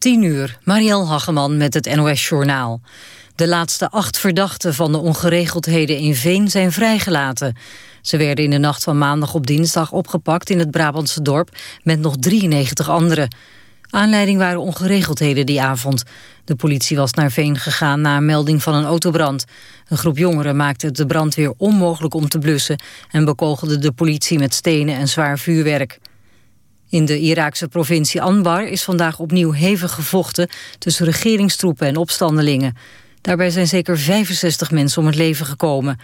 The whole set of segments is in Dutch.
10 uur, Marielle Hageman met het NOS Journaal. De laatste acht verdachten van de ongeregeldheden in Veen zijn vrijgelaten. Ze werden in de nacht van maandag op dinsdag opgepakt in het Brabantse dorp... met nog 93 anderen. Aanleiding waren ongeregeldheden die avond. De politie was naar Veen gegaan na een melding van een autobrand. Een groep jongeren maakte het de brandweer onmogelijk om te blussen... en bekogelde de politie met stenen en zwaar vuurwerk. In de Iraakse provincie Anbar is vandaag opnieuw hevig gevochten... tussen regeringstroepen en opstandelingen. Daarbij zijn zeker 65 mensen om het leven gekomen.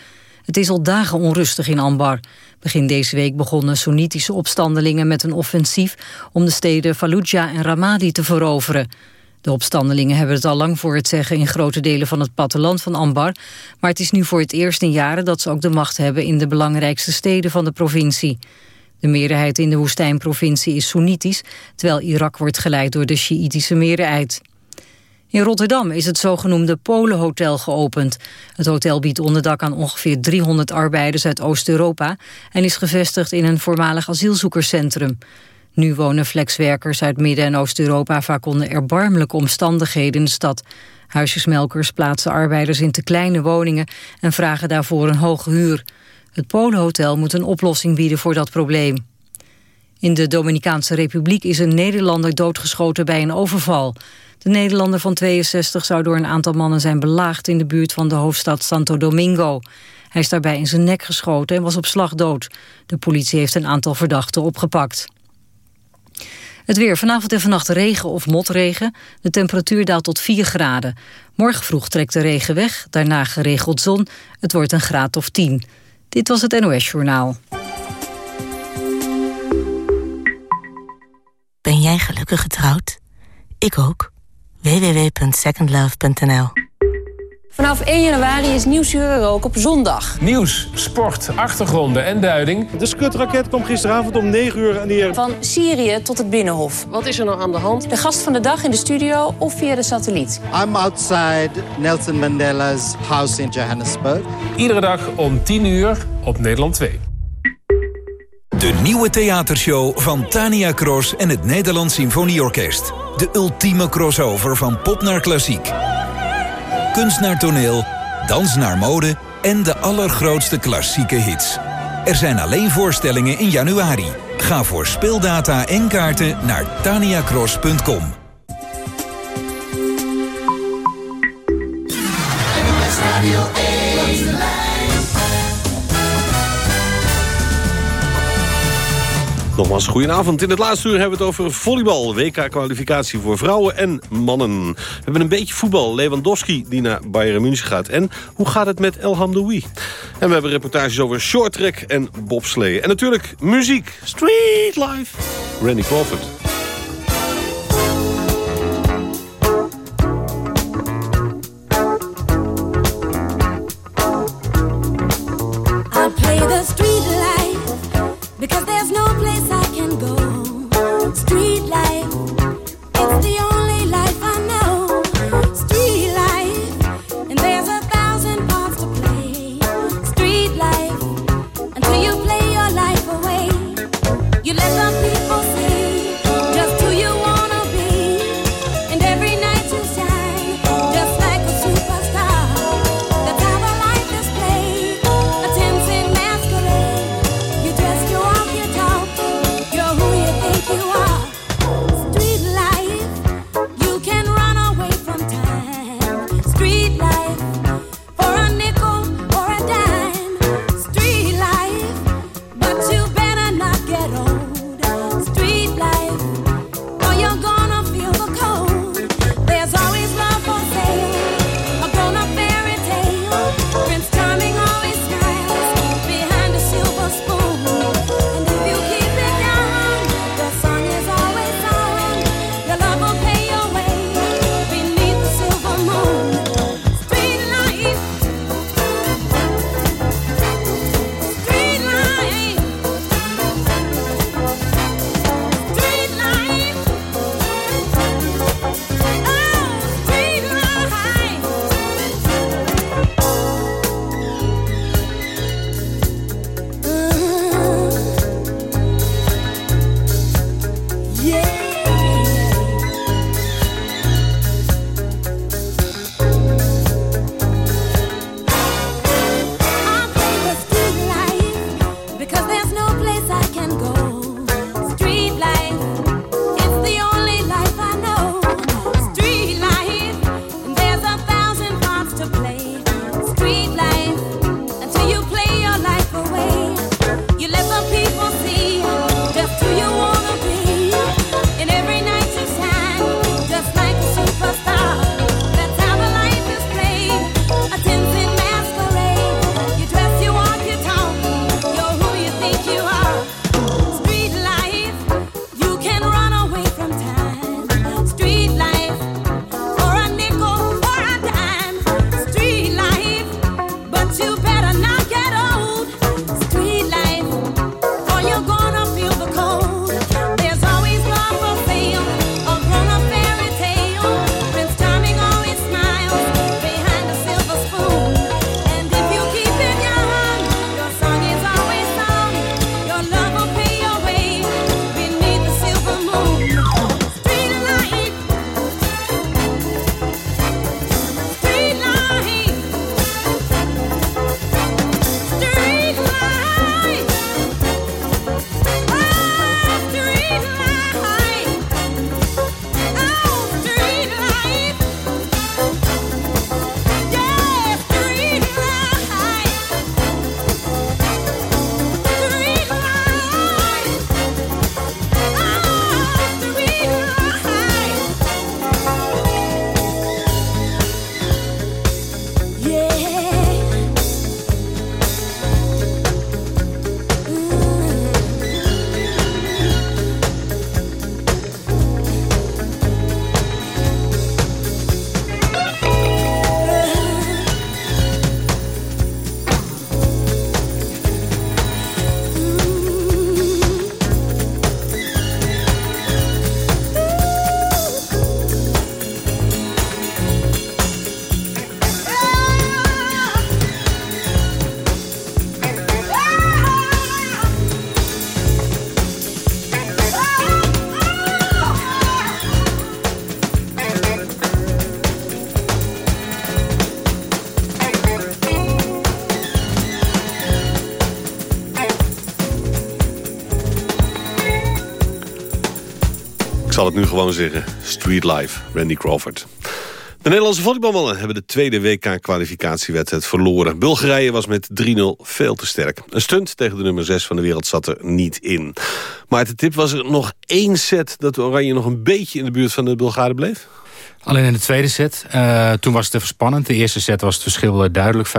Het is al dagen onrustig in Anbar. Begin deze week begonnen Soenitische opstandelingen met een offensief... om de steden Fallujah en Ramadi te veroveren. De opstandelingen hebben het al lang voor het zeggen... in grote delen van het platteland van Anbar... maar het is nu voor het eerst in jaren dat ze ook de macht hebben... in de belangrijkste steden van de provincie. De meerderheid in de woestijnprovincie is Soenitisch... terwijl Irak wordt geleid door de Sjiïtische meerderheid. In Rotterdam is het zogenoemde Polenhotel geopend. Het hotel biedt onderdak aan ongeveer 300 arbeiders uit Oost-Europa... en is gevestigd in een voormalig asielzoekerscentrum. Nu wonen flexwerkers uit Midden- en Oost-Europa... vaak onder erbarmelijke omstandigheden in de stad. Huisjesmelkers plaatsen arbeiders in te kleine woningen... en vragen daarvoor een hoge huur. Het Polenhotel moet een oplossing bieden voor dat probleem. In de Dominicaanse Republiek is een Nederlander doodgeschoten bij een overval. De Nederlander van 62 zou door een aantal mannen zijn belaagd... in de buurt van de hoofdstad Santo Domingo. Hij is daarbij in zijn nek geschoten en was op slag dood. De politie heeft een aantal verdachten opgepakt. Het weer. Vanavond en vannacht regen of motregen. De temperatuur daalt tot 4 graden. Morgen vroeg trekt de regen weg, daarna geregeld zon. Het wordt een graad of 10. Dit was het NOS Journaal. Ben jij gelukkig getrouwd? Ik ook. www.secondlove.nl Vanaf 1 januari is Nieuwsuur ook op zondag. Nieuws, sport, achtergronden en duiding. De skutraket kwam gisteravond om 9 uur neer. Van Syrië tot het Binnenhof. Wat is er nou aan de hand? De gast van de dag in de studio of via de satelliet. I'm outside Nelson Mandela's house in Johannesburg. Iedere dag om 10 uur op Nederland 2. De nieuwe theatershow van Tania Cross en het Nederlands Symfonieorkest. De ultieme crossover van pop naar klassiek. Kunst naar toneel, dans naar mode en de allergrootste klassieke hits. Er zijn alleen voorstellingen in januari. Ga voor speeldata en kaarten naar taniacross.com. Nogmaals, goedenavond. In het laatste uur hebben we het over volleybal. WK-kwalificatie voor vrouwen en mannen. We hebben een beetje voetbal. Lewandowski die naar Bayern München gaat. En hoe gaat het met El Hamdoui? En we hebben reportages over shorttrack en bobslee. En natuurlijk muziek. Street Life. Randy Crawford. Zal het nu gewoon zeggen. Street Life, Randy Crawford. De Nederlandse volleybalmannen hebben de tweede WK-kwalificatiewedstrijd verloren. Bulgarije was met 3-0 veel te sterk. Een stunt tegen de nummer 6 van de wereld zat er niet in. Maar de tip was er nog één set dat Oranje nog een beetje in de buurt van de Bulgaren bleef? Alleen in de tweede set. Uh, toen was het even spannend. De eerste set was het verschil duidelijk, 25-19.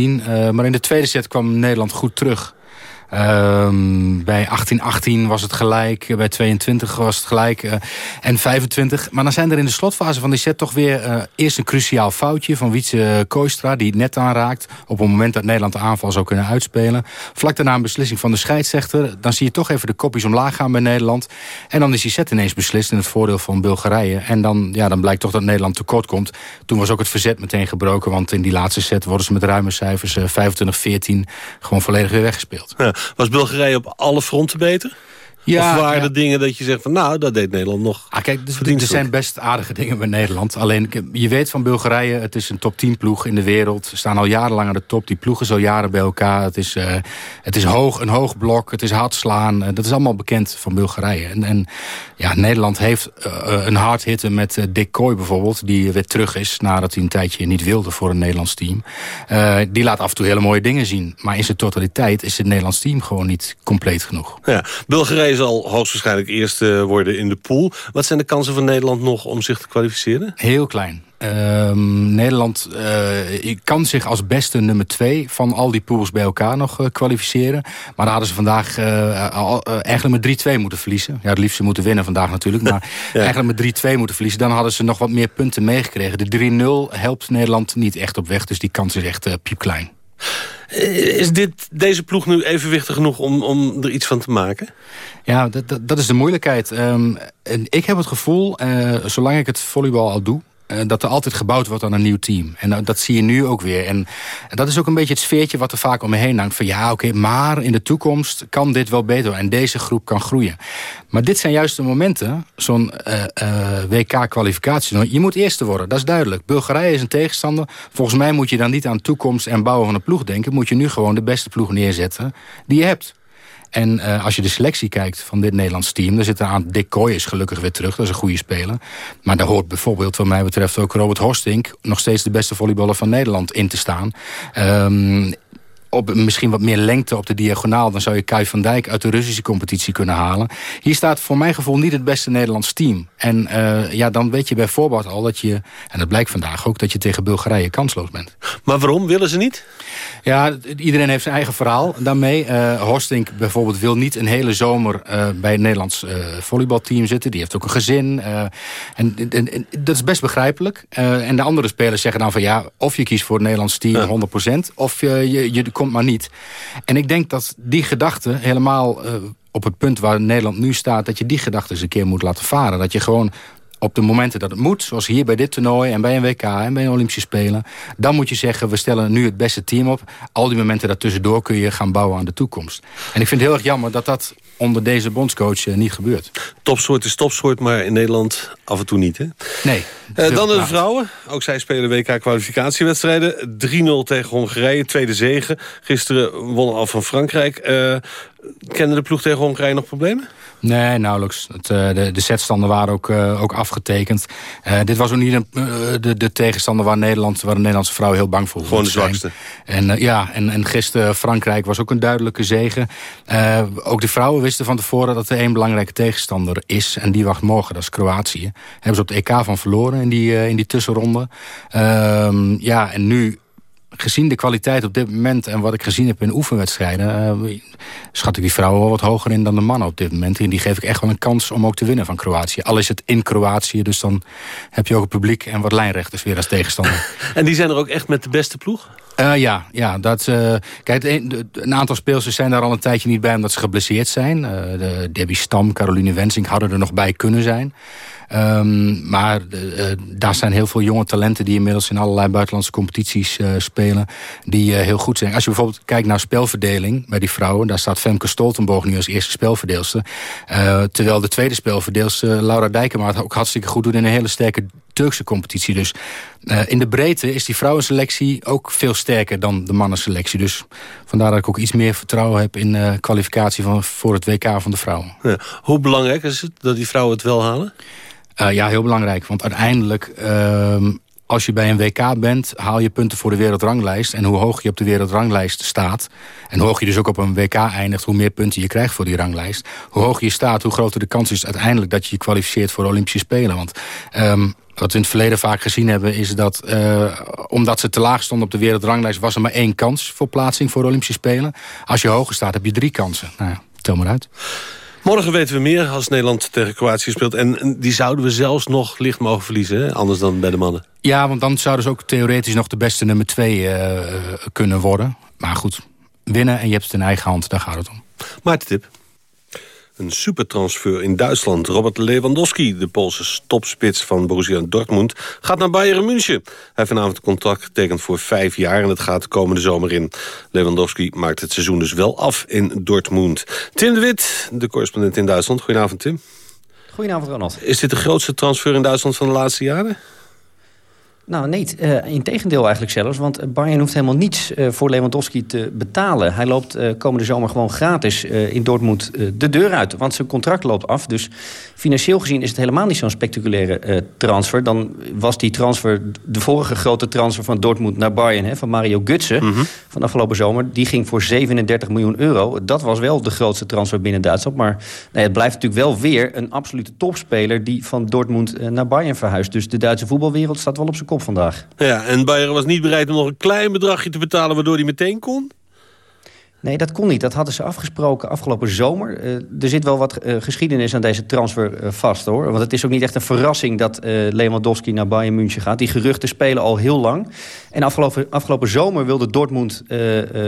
Uh, maar in de tweede set kwam Nederland goed terug. Um, bij 1818 was het gelijk, bij 22 was het gelijk uh, en 25. Maar dan zijn er in de slotfase van die set toch weer uh, eerst een cruciaal foutje van Wietse Koistra die het net aanraakt op het moment dat Nederland de aanval zou kunnen uitspelen. Vlak daarna een beslissing van de scheidsrechter. Dan zie je toch even de kopjes omlaag gaan bij Nederland. En dan is die set ineens beslist in het voordeel van Bulgarije. En dan, ja, dan blijkt toch dat Nederland tekort komt. Toen was ook het verzet meteen gebroken, want in die laatste set worden ze met ruime cijfers uh, 25-14 gewoon volledig weer weggespeeld. Was Bulgarije op alle fronten beter? Ja, of waren er dingen dat je zegt van nou, dat deed Nederland nog ah, Kijk, dus, er zijn best aardige dingen bij Nederland. Alleen, je weet van Bulgarije, het is een top 10 ploeg in de wereld. Ze staan al jarenlang aan de top. Die ploegen al jaren bij elkaar. Het is, uh, het is hoog, een hoog blok, het is hard slaan. Uh, dat is allemaal bekend van Bulgarije. En, en ja, Nederland heeft uh, een hard hitter met Dick Kooi bijvoorbeeld... die weer terug is nadat hij een tijdje niet wilde voor een Nederlands team. die laat af en toe hele mooie dingen zien. Maar in zijn totaliteit is het Nederlands team gewoon niet compleet genoeg. Ja, Bulgarije zal hoogstwaarschijnlijk eerste worden in de pool. Wat zijn de kansen van Nederland nog om zich te kwalificeren? Heel klein. Uh, Nederland uh, kan zich als beste nummer twee van al die pools bij elkaar nog uh, kwalificeren. Maar daar hadden ze vandaag al, eigenlijk met 3-2 moeten verliezen. Ja, het liefst moeten winnen vandaag natuurlijk. Maar ja. eigenlijk met 3-2 moeten verliezen. Dan hadden ze nog wat meer punten meegekregen. De 3-0 helpt Nederland niet echt op weg. Dus die kans is echt piepklein. Is dit, deze ploeg nu evenwichtig genoeg om, om er iets van te maken? Ja, dat, dat, is de moeilijkheid. Um, ik heb het gevoel, uh, zolang ik het volleybal al doe... Uh, dat er altijd gebouwd wordt aan een nieuw team. En uh, dat zie je nu ook weer. En, en, dat is ook een beetje het sfeertje wat er vaak om me heen hangt. Van ja, oké, maar in de toekomst kan dit wel beter. En deze groep kan groeien. Maar dit zijn juist de momenten, zo'n uh, WK-kwalificatie. Je moet eerste worden, dat is duidelijk. Bulgarije is een tegenstander. Volgens mij moet je dan niet aan toekomst en bouwen van een ploeg denken. Moet je nu gewoon de beste ploeg neerzetten die je hebt. En uh, als je de selectie kijkt van dit Nederlands team... dan zit er aan Dick Kooi is gelukkig weer terug. Dat is een goede speler. Maar daar hoort bijvoorbeeld wat mij betreft ook Robert Horstink... nog steeds de beste volleyballer van Nederland in te staan. Um, op misschien wat meer lengte op de diagonaal... dan zou je Kai van Dijk uit de Russische competitie kunnen halen. Hier staat voor mijn gevoel niet het beste Nederlands team. En uh, ja, dan weet je bij voorbaat al dat je... en dat blijkt vandaag ook, dat je tegen Bulgarije kansloos bent. Maar waarom willen ze niet? Ja, iedereen heeft zijn eigen verhaal daarmee. Uh, Horstink bijvoorbeeld wil niet een hele zomer uh, bij het Nederlands volleybalteam zitten. Die heeft ook een gezin. En, en, en, dat is best begrijpelijk. en de andere spelers zeggen dan van ja... of je kiest voor het Nederlands team ja. 100%... of je, je komt maar niet. En ik denk dat die gedachte helemaal uh, op het punt waar Nederland nu staat... dat je die gedachte eens een keer moet laten varen. Dat je gewoon op de momenten dat het moet, zoals hier bij dit toernooi... en bij een WK en bij een Olympische Spelen... dan moet je zeggen, we stellen nu het beste team op. Al die momenten daartussendoor kun je gaan bouwen aan de toekomst. En ik vind het heel erg jammer dat dat onder deze bondscoach uh, niet gebeurt. Topsoort is topsoort, maar in Nederland af en toe niet, hè? Nee. Uh, dan de vrouwen. Ook zij spelen WK-kwalificatiewedstrijden. 3-0 tegen Hongarije, tweede zegen. Gisteren wonnen al van Frankrijk. Uh, kennen de ploeg tegen Hongarije nog problemen? Nee, nauwelijks. Het, uh, de, de setstanden waren ook, uh, ook afgetekend. Uh, dit was ook niet een, de, de tegenstander waar Nederland, waar de Nederlandse vrouw heel bang voor Gewoon de zwakste. En, ja, en, en gisteren Frankrijk was ook een duidelijke zegen. ook de vrouwen wisten van tevoren dat er één belangrijke tegenstander is. En die wacht morgen, dat is Kroatië. Hebben ze op de EK van verloren in die, in die tussenronde. Ehm, ja, en nu gezien de kwaliteit op dit moment en wat ik gezien heb in oefenwedstrijden... Uh, schat ik die vrouwen wel wat hoger in dan de mannen op dit moment. En die geef ik echt wel een kans om ook te winnen van Kroatië. Al is het in Kroatië, dus dan heb je ook het publiek en wat lijnrechters weer als tegenstander. en die zijn er ook echt met de beste ploeg? Uh, ja, ja dat, uh, kijk, een, een, aantal speelsters zijn daar al een tijdje niet bij omdat ze geblesseerd zijn. de Debbie Stam, Caroline Wensing hadden er nog bij kunnen zijn. Um, maar uh, daar zijn heel veel jonge talenten die inmiddels in allerlei buitenlandse competities uh, spelen. Die heel goed zijn. Als je bijvoorbeeld kijkt naar spelverdeling bij die vrouwen. Daar staat Femke Stoltenborg nu als eerste spelverdeelster. terwijl de tweede spelverdeelster Laura Dijkema ook hartstikke goed doet in een hele sterke Turkse competitie. Dus in de breedte is die vrouwenselectie ook veel sterker dan de mannenselectie. Dus vandaar dat ik ook iets meer vertrouwen heb in de kwalificatie van, voor het WK van de vrouwen. Hoe belangrijk is het dat die vrouwen het wel halen? Ja, heel belangrijk. Want uiteindelijk ehm, als je bij een WK bent, haal je punten voor de wereldranglijst. En hoe hoog je op de wereldranglijst staat... en hoe hoog je dus ook op een WK eindigt... hoe meer punten je krijgt voor die ranglijst. Hoe hoger je staat, hoe groter de kans is uiteindelijk... dat je je kwalificeert voor de Olympische Spelen. Want um, wat we in het verleden vaak gezien hebben... is dat uh, omdat ze te laag stonden op de wereldranglijst... was er maar één kans voor plaatsing voor de Olympische Spelen. Als je hoger staat, heb je drie kansen. Nou ja, tel maar uit. Morgen weten we meer als Nederland tegen Kroatië speelt. En die zouden we zelfs nog licht mogen verliezen, hè? anders dan bij de mannen. Ja, want dan zouden ze ook theoretisch nog de beste nummer twee uh, kunnen worden. Maar goed, winnen en je hebt het in eigen hand, daar gaat het om. Maarten Tip. Een supertransfer in Duitsland. Robert Lewandowski, de Poolse topspits van Borussia Dortmund... gaat naar Bayern München. Hij heeft vanavond een contract getekend voor vijf jaar... en het gaat komende zomer in. Lewandowski maakt het seizoen dus wel af in Dortmund. Tim de Wit, de correspondent in Duitsland. Goedenavond, Tim. Goedenavond, Ronald. Is dit de grootste transfer in Duitsland van de laatste jaren? Nou, nee, uh, in tegendeel eigenlijk zelfs. Want Bayern hoeft helemaal niets uh, voor Lewandowski te betalen. Hij loopt uh, komende zomer gewoon gratis in Dortmund de deur uit. Want zijn contract loopt af. Dus financieel gezien is het helemaal niet zo'n spectaculaire transfer. Dan was die transfer de vorige grote transfer van Dortmund naar Bayern... Hè, van Mario Götze mm -hmm. van afgelopen zomer. Die ging voor 37 miljoen euro. Dat was wel de grootste transfer binnen Duitsland. Maar nee, het blijft natuurlijk wel weer een absolute topspeler... die van Dortmund naar Bayern verhuist. Dus de Duitse voetbalwereld staat wel op zijn kop vandaag. Ja, en Bayern was niet bereid om nog een klein bedragje te betalen... waardoor hij meteen kon? Nee, dat kon niet. Dat hadden ze afgesproken afgelopen zomer. Uh, er zit wel wat uh, geschiedenis aan deze transfer uh, vast, hoor. Want het is ook niet echt een verrassing dat Lewandowski naar Bayern München gaat. Die geruchten spelen al heel lang. En afgelopen, afgelopen zomer wilde Dortmund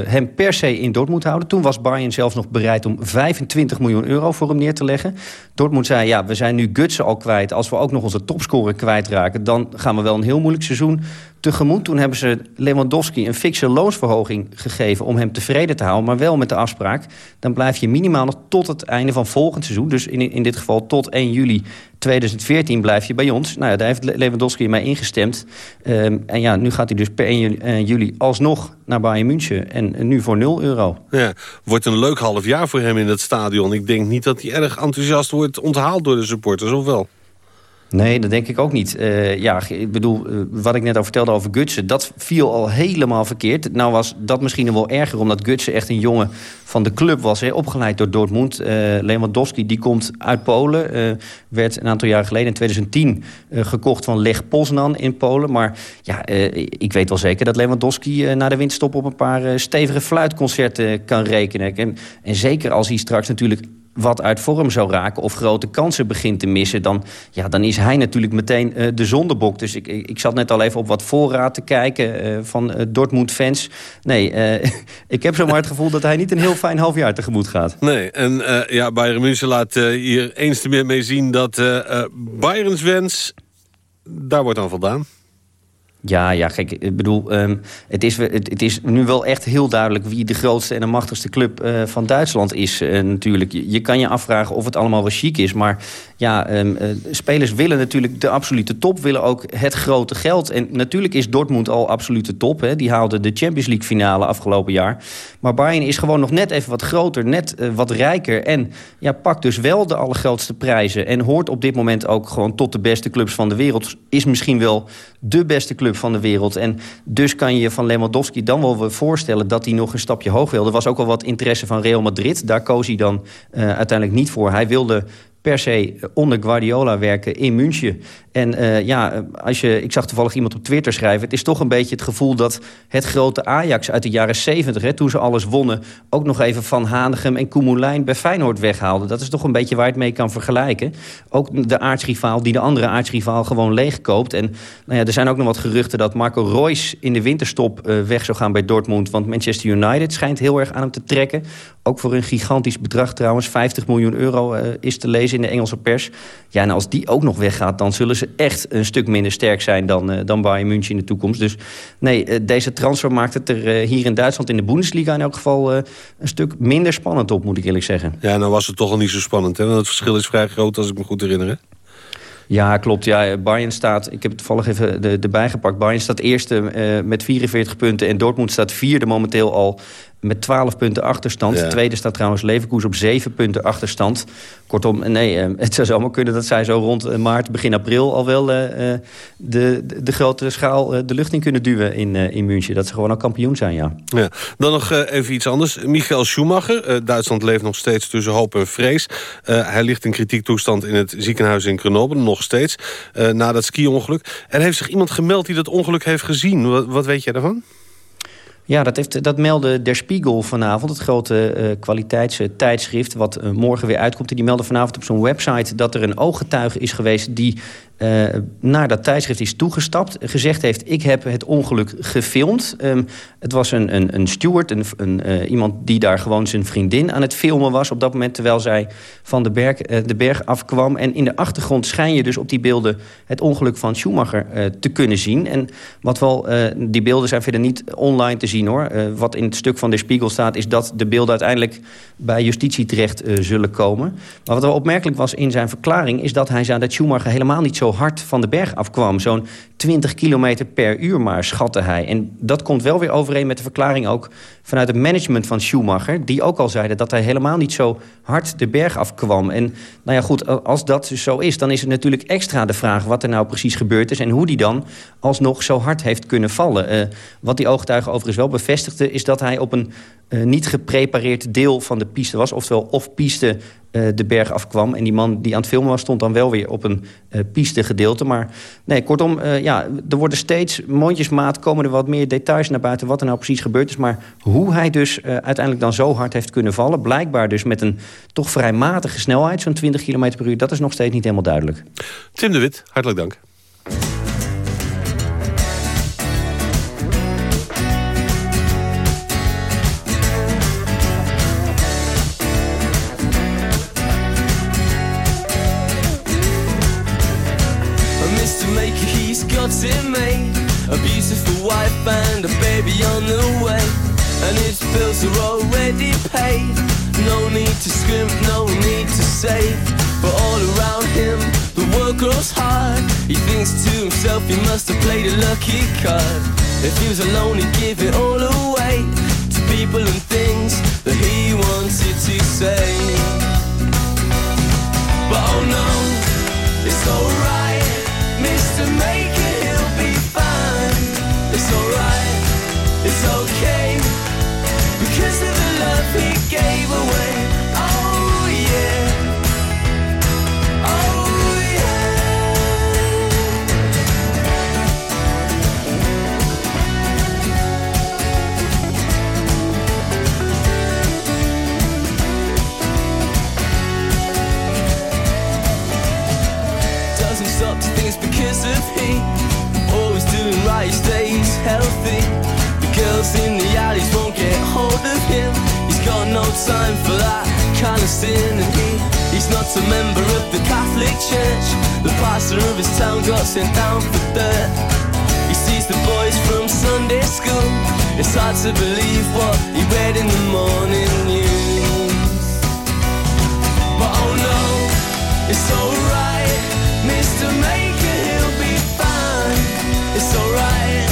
hem per se in Dortmund houden. Toen was Bayern zelfs nog bereid om 25 miljoen euro voor hem neer te leggen. Dortmund zei, ja, we zijn nu Gutsen al kwijt. Als we ook nog onze topscorer kwijtraken... dan gaan we wel een heel moeilijk seizoen tegemoet. Toen hebben ze Lewandowski een fikse loonsverhoging gegeven... om hem tevreden te houden, maar wel met de afspraak... dan blijf je minimaal nog tot het einde van volgend seizoen... dus in, in dit geval tot 1 juli 2014 blijf je bij ons. Nou ja, daar heeft Lewandowski mee ingestemd. Um, en ja, nu gaat hij dus per 1 juli, uh, juli alsnog naar Bayern München. En, en, nu voor 0 euro. Ja, wordt een leuk half jaar voor hem in het stadion. Ik denk niet dat hij erg enthousiast wordt onthaald door de supporters, of wel? Nee, dat denk ik ook niet. Uh, ja, ik bedoel, uh, wat ik net al vertelde over Gutsen... dat viel al helemaal verkeerd. Nou was dat misschien nog wel erger... omdat Gutsen echt een jongen van de club was. Hè, opgeleid door Dortmund. Uh, Lewandowski, die komt uit Polen. werd een aantal jaar geleden, in 2010... gekocht van Leg Poznan in Polen. Maar ja, ik weet wel zeker dat Lewandowski... na de winterstop op een paar stevige fluitconcerten kan rekenen. En, en zeker als hij straks natuurlijk wat uit vorm zou raken of grote kansen begint te missen... dan, ja, dan is hij natuurlijk meteen uh, de zondebok. Dus ik, ik, zat net al even op wat voorraad te kijken uh, van uh, Dortmund-fans. Nee, ik heb zomaar het gevoel dat hij niet een heel fijn halfjaar tegemoet gaat. Nee, en ja, Bayern München laat hier eens te meer mee zien... dat Bayerns wens, daar wordt aan voldaan. Ja, ja, gek. Ik bedoel, um, het, is, het, het, is nu wel echt heel duidelijk... wie de grootste en de machtigste club uh, van Duitsland is uh, natuurlijk. Je, kan je afvragen of het allemaal wel chic is. Maar ja, um, uh, spelers willen natuurlijk de absolute top. Willen ook het grote geld. En natuurlijk is Dortmund al absolute top. Hè. Die haalde de Champions League finale afgelopen jaar. Maar Bayern is gewoon nog net even wat groter. Net wat rijker. En ja, pakt dus wel de allergrootste prijzen. En hoort op dit moment ook gewoon tot de beste clubs van de wereld. Is misschien wel de beste club van de wereld. En dus kan je van Lewandowski dan wel voorstellen... dat hij nog een stapje hoog wil. Er was ook al wat interesse van Real Madrid. Daar koos hij dan uh, uiteindelijk niet voor. Hij wilde per se onder Guardiola werken in München. En uh, ja, als je, ik zag toevallig iemand op Twitter schrijven... het is toch een beetje het gevoel dat het grote Ajax uit de jaren 70... toen ze alles wonnen, ook nog even Van Hanegem en Koemelijn... bij Feyenoord weghaalde. Dat is toch een beetje waar je het mee kan vergelijken. Ook de aartsrivaal die de andere aartsrivaal gewoon leegkoopt. En nou ja, er zijn ook nog wat geruchten dat Marco Reus in de winterstop uh, weg zou gaan bij Dortmund. Want Manchester United schijnt heel erg aan hem te trekken. Ook voor een gigantisch bedrag trouwens. 50 miljoen euro uh, is te lezen in de Engelse pers. Ja, en als die ook nog weggaat, dan zullen ze echt een stuk minder sterk zijn dan, uh, dan Bayern München in de toekomst. Dus nee, uh, deze transfer maakt het er uh, hier in Duitsland in de Bundesliga in elk geval een stuk minder spannend op, moet ik eerlijk zeggen. Ja, nou was het toch al niet zo spannend, hè? Want het verschil is vrij groot als ik me goed herinner, hè? Ja, klopt. Ja, Bayern staat, ik heb het toevallig even erbij gepakt. Bayern staat eerste uh, met 44 punten en Dortmund staat vierde momenteel al met 12 punten achterstand. Ja. De tweede staat trouwens Leverkusen op 7 punten achterstand. Kortom, nee, eh, het zou zomaar kunnen dat zij zo rond eh, maart, begin april... al wel eh, de, de, grote schaal de lucht in kunnen duwen in, in München. Dat ze gewoon al kampioen zijn, ja. Ja. Dan nog even iets anders. Michael Schumacher. Duitsland leeft nog steeds tussen hoop en vrees. Hij ligt in kritiek toestand in het ziekenhuis in Grenoble, nog steeds. na dat ski-ongeluk. Er heeft zich iemand gemeld die dat ongeluk heeft gezien. Wat, wat weet jij daarvan? Ja, dat, heeft, dat meldde Der Spiegel vanavond, het grote eh kwaliteitstijdschrift... wat eh, morgen weer uitkomt. En die meldde vanavond op zijn website dat er een ooggetuige is geweest... die eh, naar dat tijdschrift is toegestapt. Gezegd heeft, ik heb het ongeluk gefilmd. Um, het was een, een, een steward, een, een, uh, iemand die daar gewoon zijn vriendin aan het filmen was... op dat moment terwijl zij van de berg, uh, de berg afkwam. En in de achtergrond schijn je dus op die beelden... het ongeluk van Schumacher uh, te kunnen zien. En wat wel, die beelden zijn verder niet online te zien, hoor. wat in het stuk van de Spiegel staat... is dat de beelden uiteindelijk bij justitie terecht zullen komen. Maar wat wel opmerkelijk was in zijn verklaring... is dat hij zei dat Schumacher helemaal niet zo hard van de berg afkwam. Zo'n 20 kilometer per uur maar, schatte hij. En dat komt wel weer overeen met de verklaring ook... vanuit het management van Schumacher... die ook al zeiden dat hij helemaal niet zo hard de berg afkwam. En nou ja, goed, als dat dus zo is... dan is het natuurlijk extra de vraag wat er nou precies gebeurd is... en hoe die dan alsnog zo hard heeft kunnen vallen. Uh, wat die ooggetuige overigens wel bevestigde... is dat hij op een uh, niet geprepareerd deel van de piste was. Oftewel off-piste uh, de berg afkwam. En die man die aan het filmen was, stond dan wel weer op een piste gedeelte. Maar nee, kortom, uh, ja, er worden steeds mondjesmaat... komen er wat meer details naar buiten wat er nou precies gebeurd is. Maar hoe hij dus uiteindelijk dan zo hard heeft kunnen vallen... blijkbaar dus met een toch vrij matige snelheid, zo'n 20 km per uur... dat is nog steeds niet helemaal duidelijk. Tim de Wit, hartelijk dank. To scrimp, no need to save But all around him, the world grows hard He thinks to himself he must have played a lucky card If he was alone he'd give it all away To people and things that he wanted to say But oh no, it's alright Mr. Maker he'll be fine. it's alright, it's okay Because of the love he gave away In the alleys won't get hold of him. He's got no time for that kind of sin. And he, he's not a member of the Catholic Church. The pastor of his town got sent down for dirt. He sees the boys from Sunday school. It's hard to believe what he read in the morning news. But oh no, it's alright, Mr. Maker, he'll be fine. It's alright,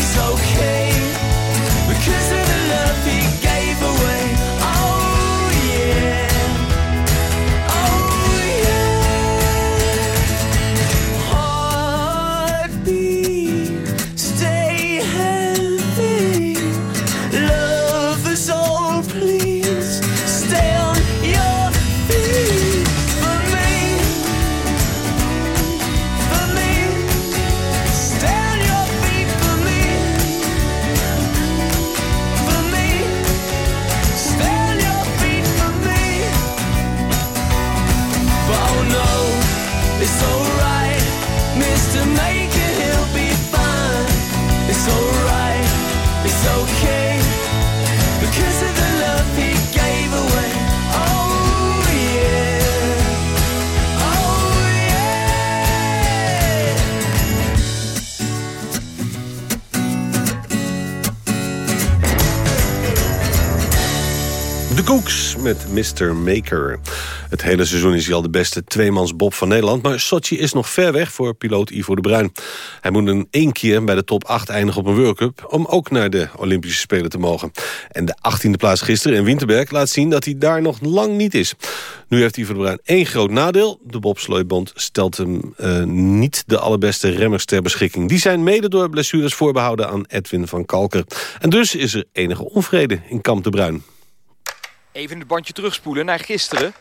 it's okay Because of the love he gave met Mr. Maker. Het hele seizoen is hij al de beste tweemansbob van Nederland... maar Sochi is nog ver weg voor piloot Ivo de Bruin. Hij moet een één keer bij de top 8 eindigen op een World Cup... om ook naar de Olympische Spelen te mogen. En de 18e plaats gisteren in Winterberg laat zien dat hij daar nog lang niet is. Nu heeft Ivo de Bruin één groot nadeel. De bobsleubond stelt hem uh, niet de allerbeste remmers ter beschikking. Die zijn mede door blessures voorbehouden aan Edwin van Kalker. En dus is er enige onvrede in Kamp de Bruin. Even het bandje terugspoelen naar gisteren.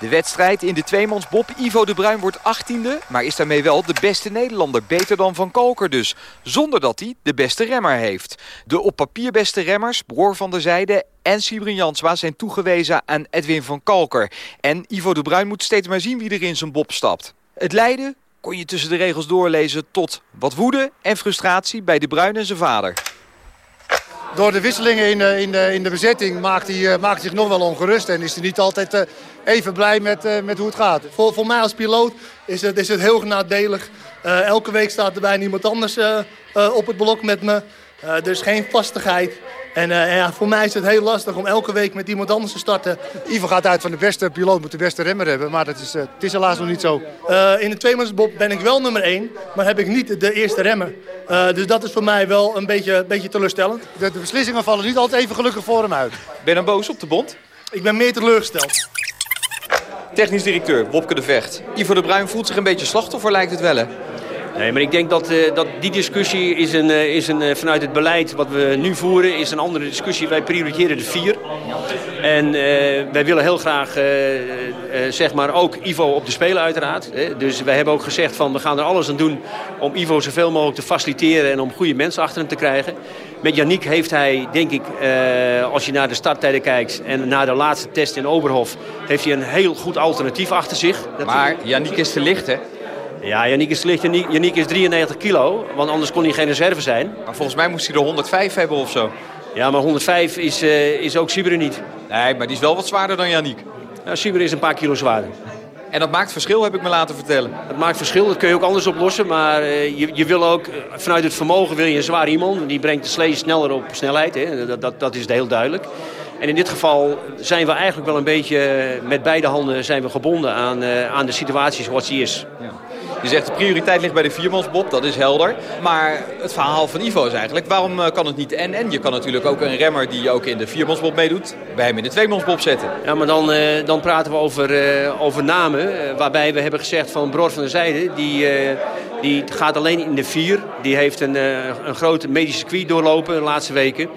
De wedstrijd in de tweemansbob. Ivo de Bruin wordt 18e, maar is daarmee wel de beste Nederlander. Beter dan Van Kalker dus, zonder dat hij de beste remmer heeft. De op papier beste remmers, Broer van der Zijde en Sibrin Jansma zijn toegewezen aan Edwin van Kalker. En Ivo de Bruin moet steeds maar zien wie er in zijn bob stapt. Het lijden kon je tussen de regels doorlezen tot wat woede en frustratie bij de Bruin en zijn vader. Door de wisselingen in, de, in, de, in de bezetting maakt hij, maakt hij zich nog wel ongerust. En is hij niet altijd even blij met, met hoe het gaat. Voor, voor mij als piloot is het, is het heel nadelig. Elke week staat er bijna iemand anders op het blok met me. Er is geen vastigheid. En ja, voor mij is het heel lastig om elke week met iemand anders te starten. Ivo gaat uit van de beste piloot, moet de beste remmer hebben. Maar dat is, het is helaas nog niet zo. in de tweemansbob ben ik wel nummer 1, maar heb ik niet de eerste remmer. dus dat is voor mij wel een beetje, beetje teleurstellend. De, de beslissingen vallen niet altijd even gelukkig voor hem uit. Ben je dan boos op de bond? Ik ben meer teleurgesteld. Technisch directeur Wopke de Vecht. Ivo de Bruin voelt zich een beetje slachtoffer, lijkt het wel hè? Nee, maar ik denk dat, uh, dat die discussie is, een, uh, is een, uh, vanuit het beleid wat we nu voeren, is een andere discussie. Wij prioriteren de vier. En wij willen heel graag, zeg maar, ook Ivo op de Spelen uiteraard. Dus wij hebben ook gezegd van we gaan er alles aan doen om Ivo zoveel mogelijk te faciliteren en om goede mensen achter hem te krijgen. Met Yannick heeft hij, denk ik, als je naar de starttijden kijkt en naar de laatste test in Oberhof, heeft hij een heel goed alternatief achter zich. Dat maar Yannick is te licht hè? Ja, Yannick is licht. Yannick is 93 kilo, want anders kon hij geen reserve zijn. Maar volgens mij moest hij er 105 hebben of zo. Ja, maar 105 is, uh, is ook Siberen niet. Nee, maar die is wel wat zwaarder dan Yannick. Ja, Siberen is een paar kilo zwaarder. En dat maakt verschil, heb ik me laten vertellen. Dat maakt verschil, dat kun je ook anders oplossen. Maar uh, je, je wil ook, vanuit het vermogen wil je een zwaar iemand. Die brengt de slee sneller op snelheid, hè. Dat, dat, dat is heel duidelijk. En in dit geval zijn we eigenlijk wel een beetje met beide handen zijn we gebonden aan, aan de situatie zoals die is. Ja. Je zegt de prioriteit ligt bij de viermansbob, dat is helder. Maar het verhaal van Ivo is eigenlijk, waarom eh, kan het niet en en? Je kan natuurlijk ook een remmer die ook in de viermansbob meedoet, bij hem in de tweemansbob zetten. Ja, maar dan, uh, dan praten we over, uh, over namen, waarbij we hebben gezegd van Broer van der Zijde, die, die gaat alleen in de vier. Die heeft een, een grote medische circuit doorlopen de laatste weken.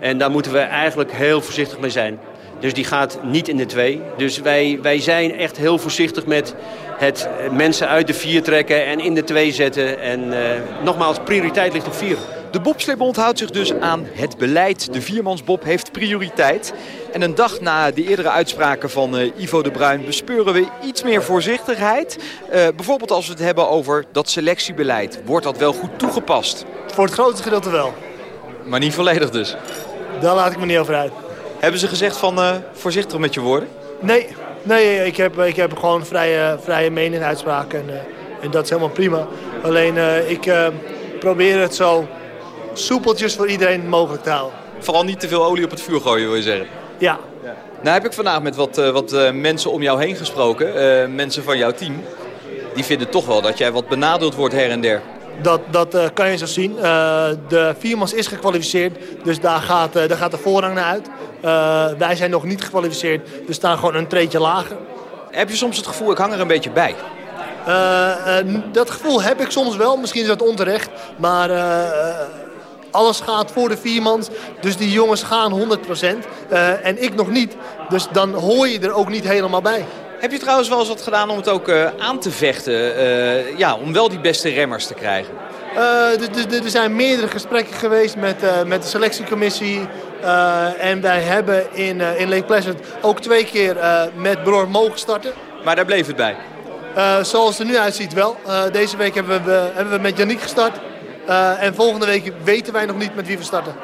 En daar moeten we eigenlijk heel voorzichtig mee zijn. Dus die gaat niet in de twee. Dus wij, wij zijn echt heel voorzichtig met het mensen uit de vier trekken en in de twee zetten. En uh, nogmaals, prioriteit ligt op vier. De bobsleebond houdt zich dus aan het beleid. De viermansbob heeft prioriteit. En een dag na de eerdere uitspraken van uh, Ivo de Bruin bespeuren we iets meer voorzichtigheid. Uh, bijvoorbeeld als we het hebben over dat selectiebeleid. Wordt dat wel goed toegepast? Voor het grootste gedeelte wel. Maar niet volledig dus? Daar laat ik me niet over uit. Hebben ze gezegd van uh, voorzichtig met je woorden? Nee, nee ik, heb, ik heb gewoon vrije, vrije mening uitspraken en, uh, en dat is helemaal prima. Alleen uh, ik probeer het zo soepeltjes voor iedereen mogelijk te houden. Vooral niet te veel olie op het vuur gooien wil je zeggen? Ja. ja. Nou heb ik vandaag met wat, wat mensen om jou heen gesproken, mensen van jouw team. Die vinden toch wel dat jij wat benadeeld wordt her en der. Dat, dat uh, kan je zo zien. Uh, de viermans is gekwalificeerd, dus daar gaat, uh, daar gaat de voorrang naar uit. wij zijn nog niet gekwalificeerd, dus staan gewoon een treetje lager. Heb je soms het gevoel, ik hang er een beetje bij? dat gevoel heb ik soms wel, misschien is dat onterecht. Maar alles gaat voor de viermans, dus die jongens gaan 100%. en ik nog niet, dus dan hoor je er ook niet helemaal bij. Heb je trouwens wel eens wat gedaan om het ook uh, aan te vechten? Uh, ja, om wel die beste remmers te krijgen? Uh, er zijn meerdere gesprekken geweest met, met de selectiecommissie. en wij hebben in, in Lake Pleasant ook twee keer met Broer mogen starten. Maar daar bleef het bij? zoals het er nu uitziet wel. deze week hebben we, hebben we met Yannick gestart. en volgende week weten wij nog niet met wie we starten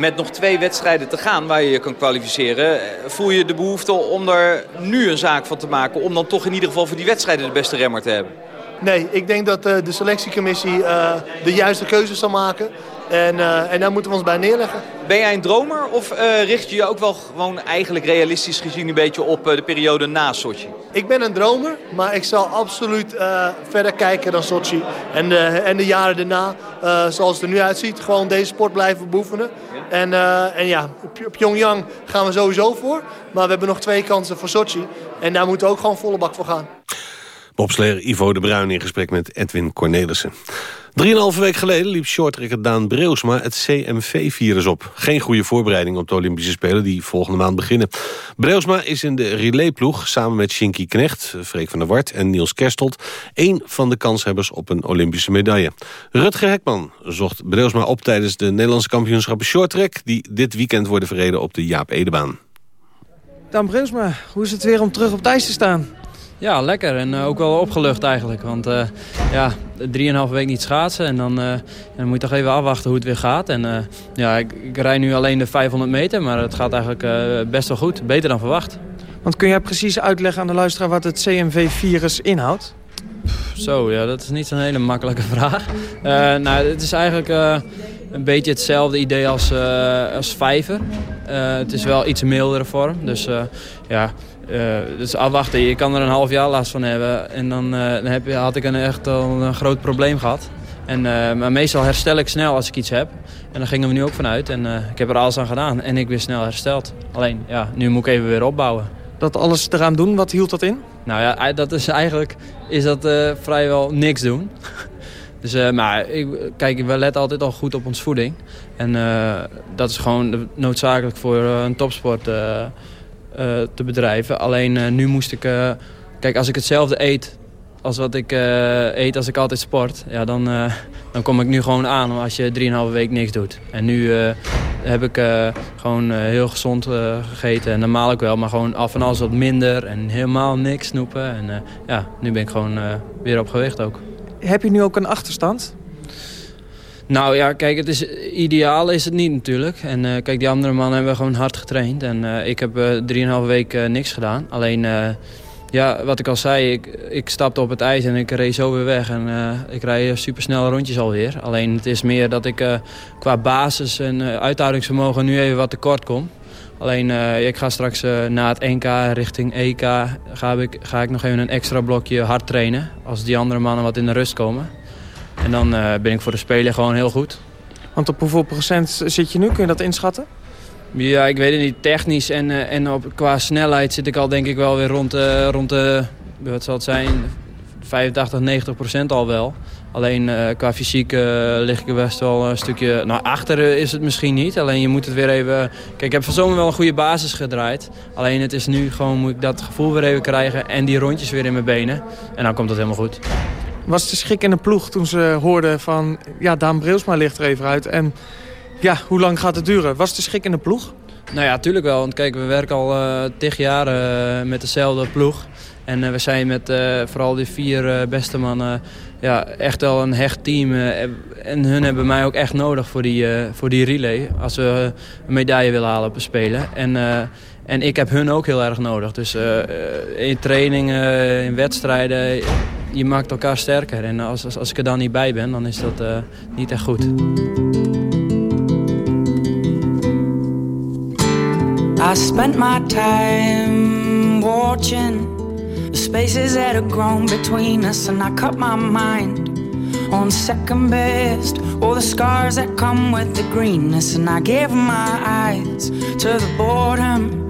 met nog twee wedstrijden te gaan waar je je kan kwalificeren... voel je de behoefte om er nu een zaak van te maken... om dan toch in ieder geval voor die wedstrijden de beste remmer te hebben? Nee, ik denk dat uh, de selectiecommissie uh, de juiste keuzes zal maken. En, uh, en daar moeten we ons bij neerleggen. Ben jij een dromer of uh, richt je je ook wel gewoon eigenlijk realistisch gezien een beetje op uh, de periode na Sochi? Ik ben een dromer, maar ik zal absoluut verder kijken dan Sochi. En de, en de jaren daarna, zoals het er nu uitziet, gewoon deze sport blijven beoefenen. Ja. En, en ja, Pyongyang gaan we sowieso voor. Maar we hebben nog twee kansen voor Sochi. En daar moeten we ook gewoon volle bak voor gaan. Bobsleer Ivo de Bruin in gesprek met Edwin Cornelissen. Drieënhalve week geleden liep shorttrekker Daan Breusma het CMV-virus op. Geen goede voorbereiding op de Olympische Spelen die volgende maand beginnen. Breusma is in de relayploeg samen met Shinky Knecht, Freek van der Wart en Niels Kerstelt... één van de kanshebbers op een Olympische medaille. Rutger Hekman zocht Breusma op tijdens de Nederlandse kampioenschappen shorttrack... die dit weekend worden verreden op de Jaap Edebaan. Daan Breusma, hoe is het weer om terug op het ijs te staan? Ja, lekker. En uh, ook wel opgelucht eigenlijk. Want uh, ja, drieënhalve week niet schaatsen. En dan, uh, dan moet je toch even afwachten hoe het weer gaat. En ja, ik, ik rijd nu alleen de 500 meter. Maar het gaat eigenlijk best wel goed. Beter dan verwacht. Want kun jij precies uitleggen aan de luisteraar wat het CMV-virus inhoudt? Zo, ja, dat is niet zo'n hele makkelijke vraag. nou, het is eigenlijk een beetje hetzelfde idee als, als vijver. het is wel iets mildere vorm. Dus ja, uh, dus afwachten, je kan er een half jaar last van hebben. En dan, uh, dan heb je, had ik een, echt al een groot probleem gehad. En, uh, maar meestal herstel ik snel als ik iets heb. En daar gingen we nu ook vanuit. En ik heb er alles aan gedaan. En ik ben snel hersteld. Alleen, ja, nu moet ik even weer opbouwen. Dat alles eraan doen, wat hield dat in? Nou ja, dat is eigenlijk is dat, vrijwel niks doen. dus, maar ik, kijk, we letten altijd al goed op ons voeding. En dat is gewoon noodzakelijk voor een topsport eh, te bedrijven. Alleen eh, nu moest ik... Eh, kijk, als ik hetzelfde eet als wat ik eet als ik altijd sport... Ja, dan, dan kom ik nu gewoon aan als je 3,5 week niks doet. En nu heb ik gewoon heel gezond gegeten. En normaal ook wel, maar gewoon af en alles wat minder. En helemaal niks snoepen. En ja, nu ben ik gewoon weer op gewicht ook. Heb je nu ook een achterstand? Nou ja, kijk, het is, ideaal is het niet natuurlijk. En uh, kijk, die andere mannen hebben gewoon hard getraind. En uh, ik heb uh, drieënhalve week niks gedaan. Alleen, ja, wat ik al zei, ik, ik stapte op het ijs en ik reed zo weer weg. En ik rij supersnelle rondjes alweer. Alleen het is meer dat ik qua basis en uithoudingsvermogen nu even wat tekort kom. Alleen, ik ga straks na het NK richting EK ga ik, ga ik nog even een extra blokje hard trainen. Als die andere mannen wat in de rust komen. En dan uh, ben ik voor de Spelen gewoon heel goed. Want op hoeveel procent zit je nu? Kun je dat inschatten? Ja, ik weet het niet. Technisch en, uh, en op, qua snelheid zit ik al denk ik wel weer rond, uh, rond de, wat zal het zijn, 85, 90 procent al wel. Alleen uh, qua fysiek uh, lig ik er best wel een stukje... Nou, achter is het misschien niet. Alleen je moet het weer even... Kijk, ik heb van zomer wel een goede basis gedraaid. Alleen het is nu gewoon, moet ik dat gevoel weer even krijgen... en die rondjes weer in mijn benen. En dan komt het helemaal goed was de schrik in de ploeg toen ze hoorden van... ja, Daan Breelsma ligt er even uit. En ja, hoe lang gaat het duren? Was de schrik in de ploeg? Nou ja, tuurlijk wel. Want kijk, we werken al uh, tig jaar uh, met dezelfde ploeg. En uh, we zijn met vooral die vier beste mannen ja, echt wel een hecht team. en hun hebben mij ook echt nodig voor die, voor die relay. Als we een medaille willen halen op een Spelen. En, en ik heb hun ook heel erg nodig. Dus in trainingen, in wedstrijden je maakt elkaar sterker. En als, als, ik er dan niet bij ben, dan is dat uh, niet echt goed. I spent my time watching the spaces that have grown between us and I cut my mind on second best all the scars that come with the greenness and I gave my eyes to the boredom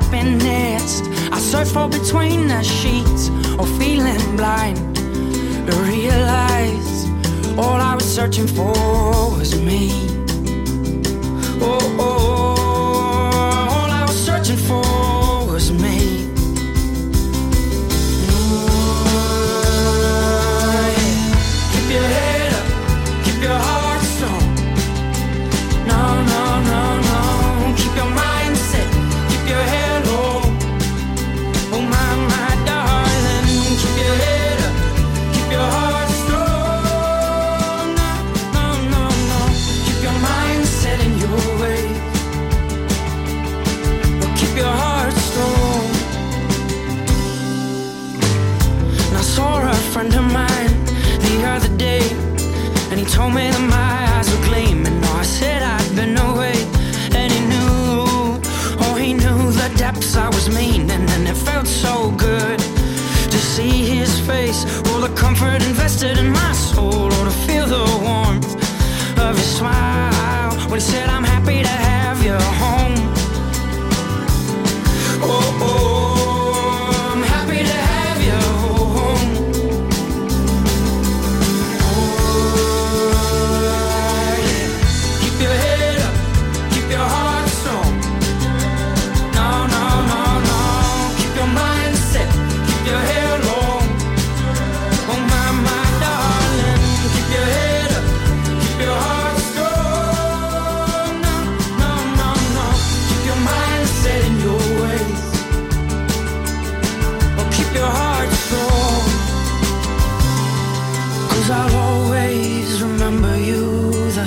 happiness I search for between the sheets or feeling blind to realize all I was searching for was me. Oh, oh,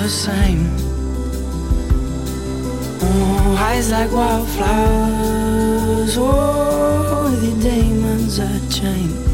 the same. Oh, eyes like wildflowers. Oh, the demons that change.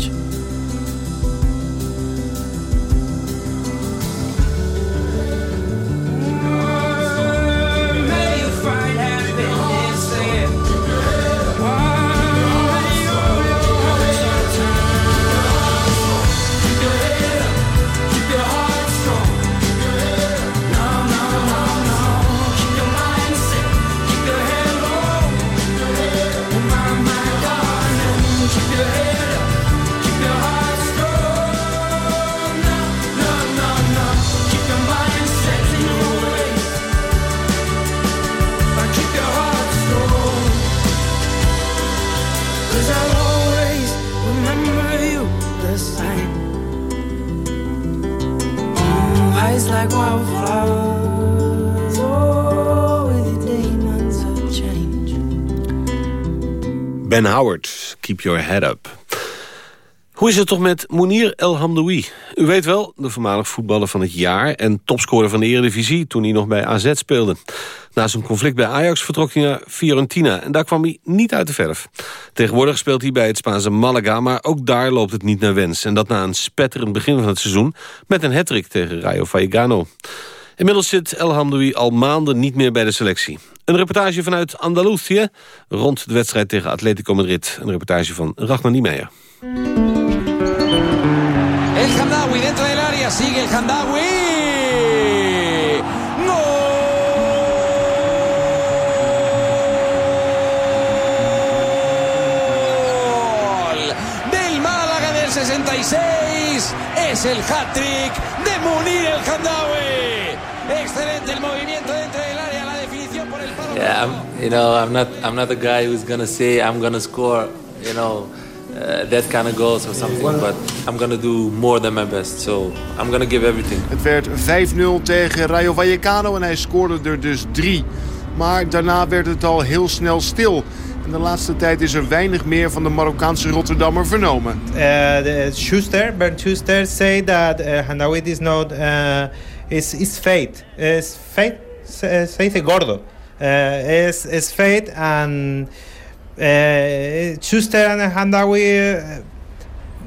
Like wildflowers. Oh, with the demons of change. Ben Howard, Keep Your Head Up. Hoe is het toch met Mounir El Hamdoui? U weet wel, de voormalig voetballer van het jaar... en topscorer van de Eredivisie toen hij nog bij AZ speelde. Na zijn conflict bij Ajax vertrok hij naar Fiorentina... en daar kwam hij niet uit de verf. Tegenwoordig speelt hij bij het Spaanse Malaga... maar ook daar loopt het niet naar wens. En dat na een spetterend begin van het seizoen... met een hattrick tegen Rayo Vallecano. Inmiddels zit El Hamdoui al maanden niet meer bij de selectie. Een reportage vanuit Andalusië rond de wedstrijd tegen Atletico Madrid. Een reportage van Ragnar Niemeyer. Área, sigue el Hamdawi. ¡Gol! Del Málaga del 66. Es el hat-trick de Munir el Hamdawi. Excelente el movimiento dentro del área, la definición por el palo. Yeah, I'm, you know, I'm not, I'm not the guy who's gonna say I'm gonna score, you know, uh, that kind of goals or something. But I'm gonna do more than my best. So I'm gonna give everything. Het werd 5-0 tegen Rayo Vallecano en hij scoorde er dus drie. Maar daarna werd het al heel snel stil. En de laatste tijd is er weinig meer van de Marokkaanse Rotterdammer vernomen. Uh, the Schuster, Bernd Schuster, say that uh, Handawid is not uh, is is fate. Is fate? Se, dice gordo. Uh, is is fate and Schuster and Handawi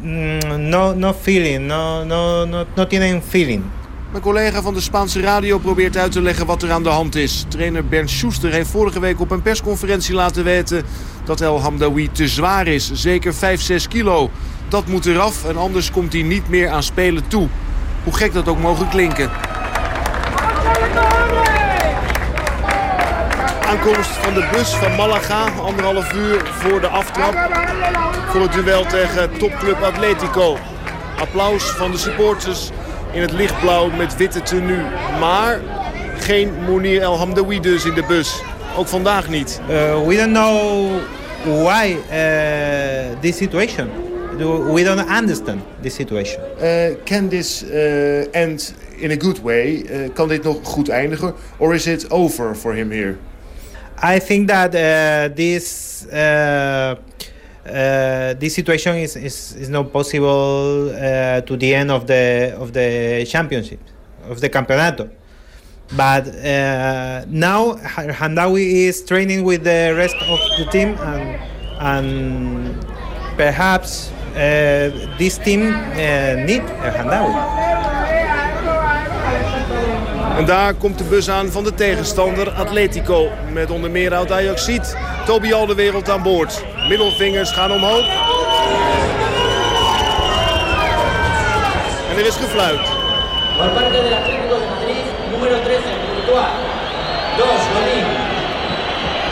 no no feeling, no no no no tienen feeling. Mijn collega van de Spaanse radio probeert uit te leggen wat er aan de hand is. Trainer Bernd Schuster heeft vorige week op een persconferentie laten weten... dat El Hamdawi te zwaar is, zeker 5, 6 kilo. Dat moet eraf en anders komt hij niet meer aan spelen toe. Hoe gek dat ook mogen klinken. Aankomst van de bus van Malaga, anderhalf uur voor de aftrap... voor het duel tegen topclub Atletico. Applaus van de supporters in het lichtblauw met witte tenue. Maar geen Mounir El Hamdawi dus in de bus. Ook vandaag niet. Uh, we don't know why uh, this situation. We don't understand this situation. Uh, can this uh, end in a good way? Uh, kan dit nog goed eindigen? Or is it over for him here? I think that uh, this uh, uh, this situation is, is, is not possible to the end of the of the championship of the campeonato. But uh, now Handawi is training with the rest of the team and and perhaps uh, this team uh, need Handawi. En daar komt de bus aan van de tegenstander Atletico. Met onder meer oud Ajaxiet Toby Alderwereld aan boord. Middelvingers gaan omhoog. En er is gefluit. Por parte del Atlético de Madrid, número 13, Courtois. 2, Godín.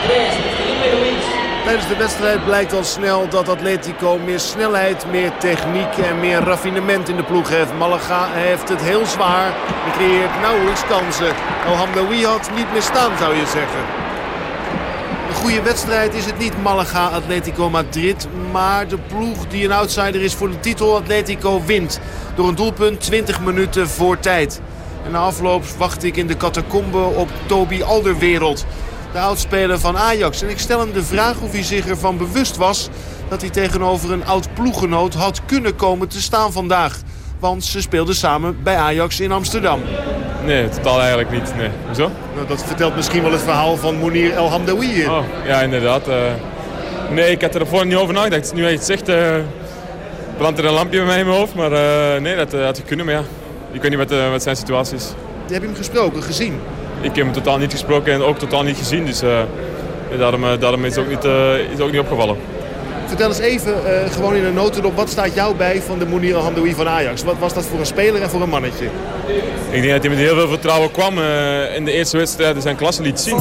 3, Felipe Luis. Tijdens de wedstrijd blijkt al snel dat Atletico meer snelheid, meer techniek en meer raffinement in de ploeg heeft. Malaga heeft het heel zwaar en creëert nauwelijks kansen. El Hamdawi had niet meer staan zou je zeggen. Een goede wedstrijd is het niet Malaga Atletico Madrid. Maar de ploeg die een outsider is voor de titel Atletico wint. Door een doelpunt 20 minuten voor tijd. En na afloop wacht ik in de catacombe op Toby Alderwereld. De oudspeler van Ajax. En ik stel hem de vraag of hij zich ervan bewust was... dat hij tegenover een oud ploeggenoot had kunnen komen te staan vandaag. Want ze speelden samen bij Ajax in Amsterdam. Nee, totaal eigenlijk niet. Nee. Hoezo? Nou, dat vertelt misschien wel het verhaal van Mounir El Hamdawi. Oh, ja, inderdaad. eh. nee, ik had er ervoor niet over nagedacht. Nu hij het zegt, eh brandt er een lampje bij mij in mijn hoofd. Maar eh, nee, dat had je kunnen. Maar ja, ik weet niet wat, wat zijn situatie is. Heb je hem gesproken, gezien? ik heb hem totaal niet gesproken en ook totaal niet gezien. Dus eh, daarom, eh, daarom is, het ook niet, eh, is ook niet opgevallen. Vertel eens even, gewoon in een notendop, wat staat jou bij van de Mounir Alhamdoui van Ajax? Wat was dat voor een speler en voor een mannetje? Ik denk dat hij met heel veel vertrouwen kwam in de eerste wedstrijd zijn klasse liet zien.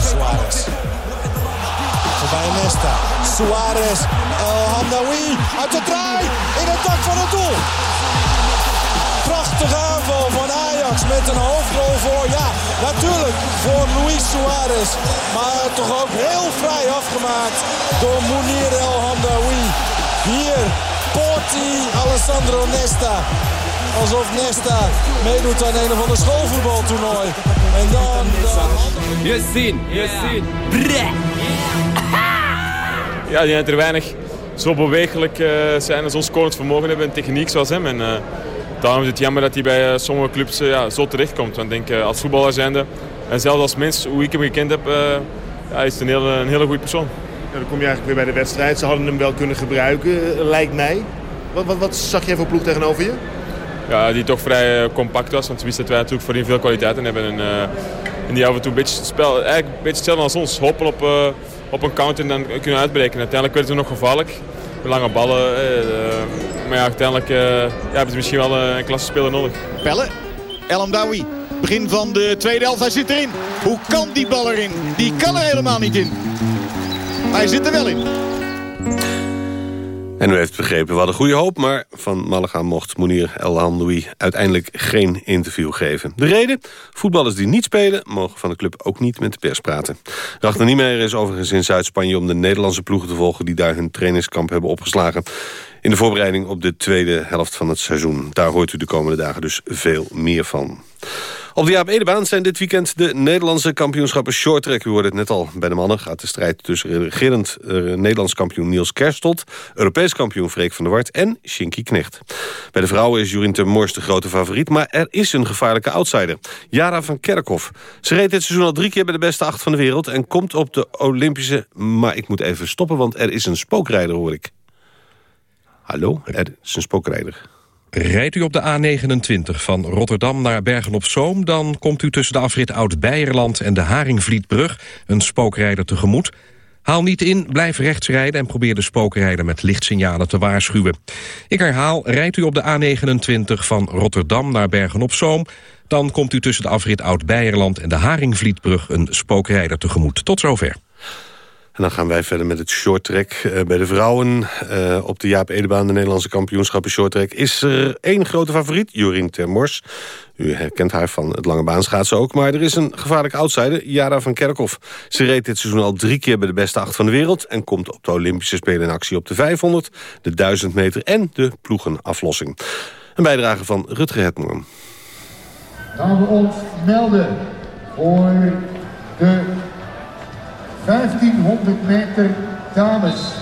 Suarez. Voorbij Nesta. Suarez. El uit de draai. In het dak van het doel. Prachtige aanval van Ajax met een hoofdrol voor, ja, natuurlijk voor Luis Suarez. Maar toch ook heel vrij afgemaakt door Mounir El Hamdawi. Hier, Porti, Alessandro Nesta. Alsof Nesta meedoet aan een of ander schoolvoetbaltoernooi. En dan... dan... Yassine, Yassine. Ja, die heeft er weinig zo bewegelijk eh, zijn en zo scorend vermogen hebben en techniek zoals hem. En, eh, daarom is het jammer dat hij bij eh, sommige clubs eh, ja, zo terechtkomt. Want ik denk, eh, als voetballer zijnde en zelfs als mens, hoe ik hem gekend heb, is een hele, een hele goede persoon. Ja, dan kom je eigenlijk weer bij de wedstrijd. Ze hadden hem wel kunnen gebruiken, lijkt mij. Wat, wat, wat zag jij voor ploeg tegenover je? Ja, die toch vrij compact was, want ze wisten dat wij natuurlijk voorin veel kwaliteiten hebben. En, en die af en toe een beetje, spel, eigenlijk een beetje hetzelfde als ons. Hopen op, op een counter en dan kunnen uitbreken. Uiteindelijk werd het nog gevaarlijk. Lange ballen. eh, eh, maar ja, uiteindelijk eh, ja, hebben ze misschien wel een klasse speler nodig. Pelle, El Amdawi. Begin van de tweede helft, hij zit erin. Hoe kan die bal erin? Die kan er helemaal niet in. Hij zit er wel in. En u heeft begrepen, we hadden goede hoop... maar van Malaga mocht Mounir El Hamdoui uiteindelijk geen interview geven. De reden? Voetballers die niet spelen... mogen van de club ook niet met de pers praten. Ragnar Niemeyer is overigens in Zuid-Spanje... om de Nederlandse ploegen te volgen... die daar hun trainingskamp hebben opgeslagen... in de voorbereiding op de tweede helft van het seizoen. Daar hoort u de komende dagen dus veel meer van. Op de Jaap Edebaan zijn dit weekend de Nederlandse kampioenschappen shorttrack. U hoorde het net al bij de mannen. Gaat de strijd tussen regerend eh, Nederlands kampioen Niels Kerstot... Europees kampioen Freek van der Wart en Shinky Knecht. Bij de vrouwen is Jorien Termors de grote favoriet... maar er is een gevaarlijke outsider. Jara van Kerkhoff. Ze reed dit seizoen al drie keer bij de beste acht van de wereld... en komt op de Olympische... maar ik moet even stoppen, want er is een spookrijder, hoor ik. Hallo, er is een spookrijder. Rijdt u op de A29 van Rotterdam naar Bergen-op-Zoom... dan komt u tussen de afrit Oud-Beierland en de Haringvlietbrug... een spookrijder tegemoet. Haal niet in, blijf rechts rijden en probeer de spookrijder met lichtsignalen te waarschuwen. Ik herhaal, rijdt u op de A29 van Rotterdam naar Bergen-op-Zoom... dan komt u tussen de afrit Oud-Beierland en de Haringvlietbrug... een spookrijder tegemoet. Tot zover. En dan gaan wij verder met het shorttrack uh, bij de vrouwen. Uh, op de Jaap Edebaan, de Nederlandse kampioenschappen shorttrack... is er één grote favoriet, Jorien Termors. U herkent haar van het lange baanschaatsen ook. Maar er is een gevaarlijke outsider, Jara van Kerkhoff. Ze reed dit seizoen al drie keer bij de beste acht van de wereld... en komt op de Olympische Spelen in actie op de 500, de 1000 meter... en de ploegenaflossing. Een bijdrage van Rutger Hetmoorn. Gaan we ons melden voor de 1500 meter dames.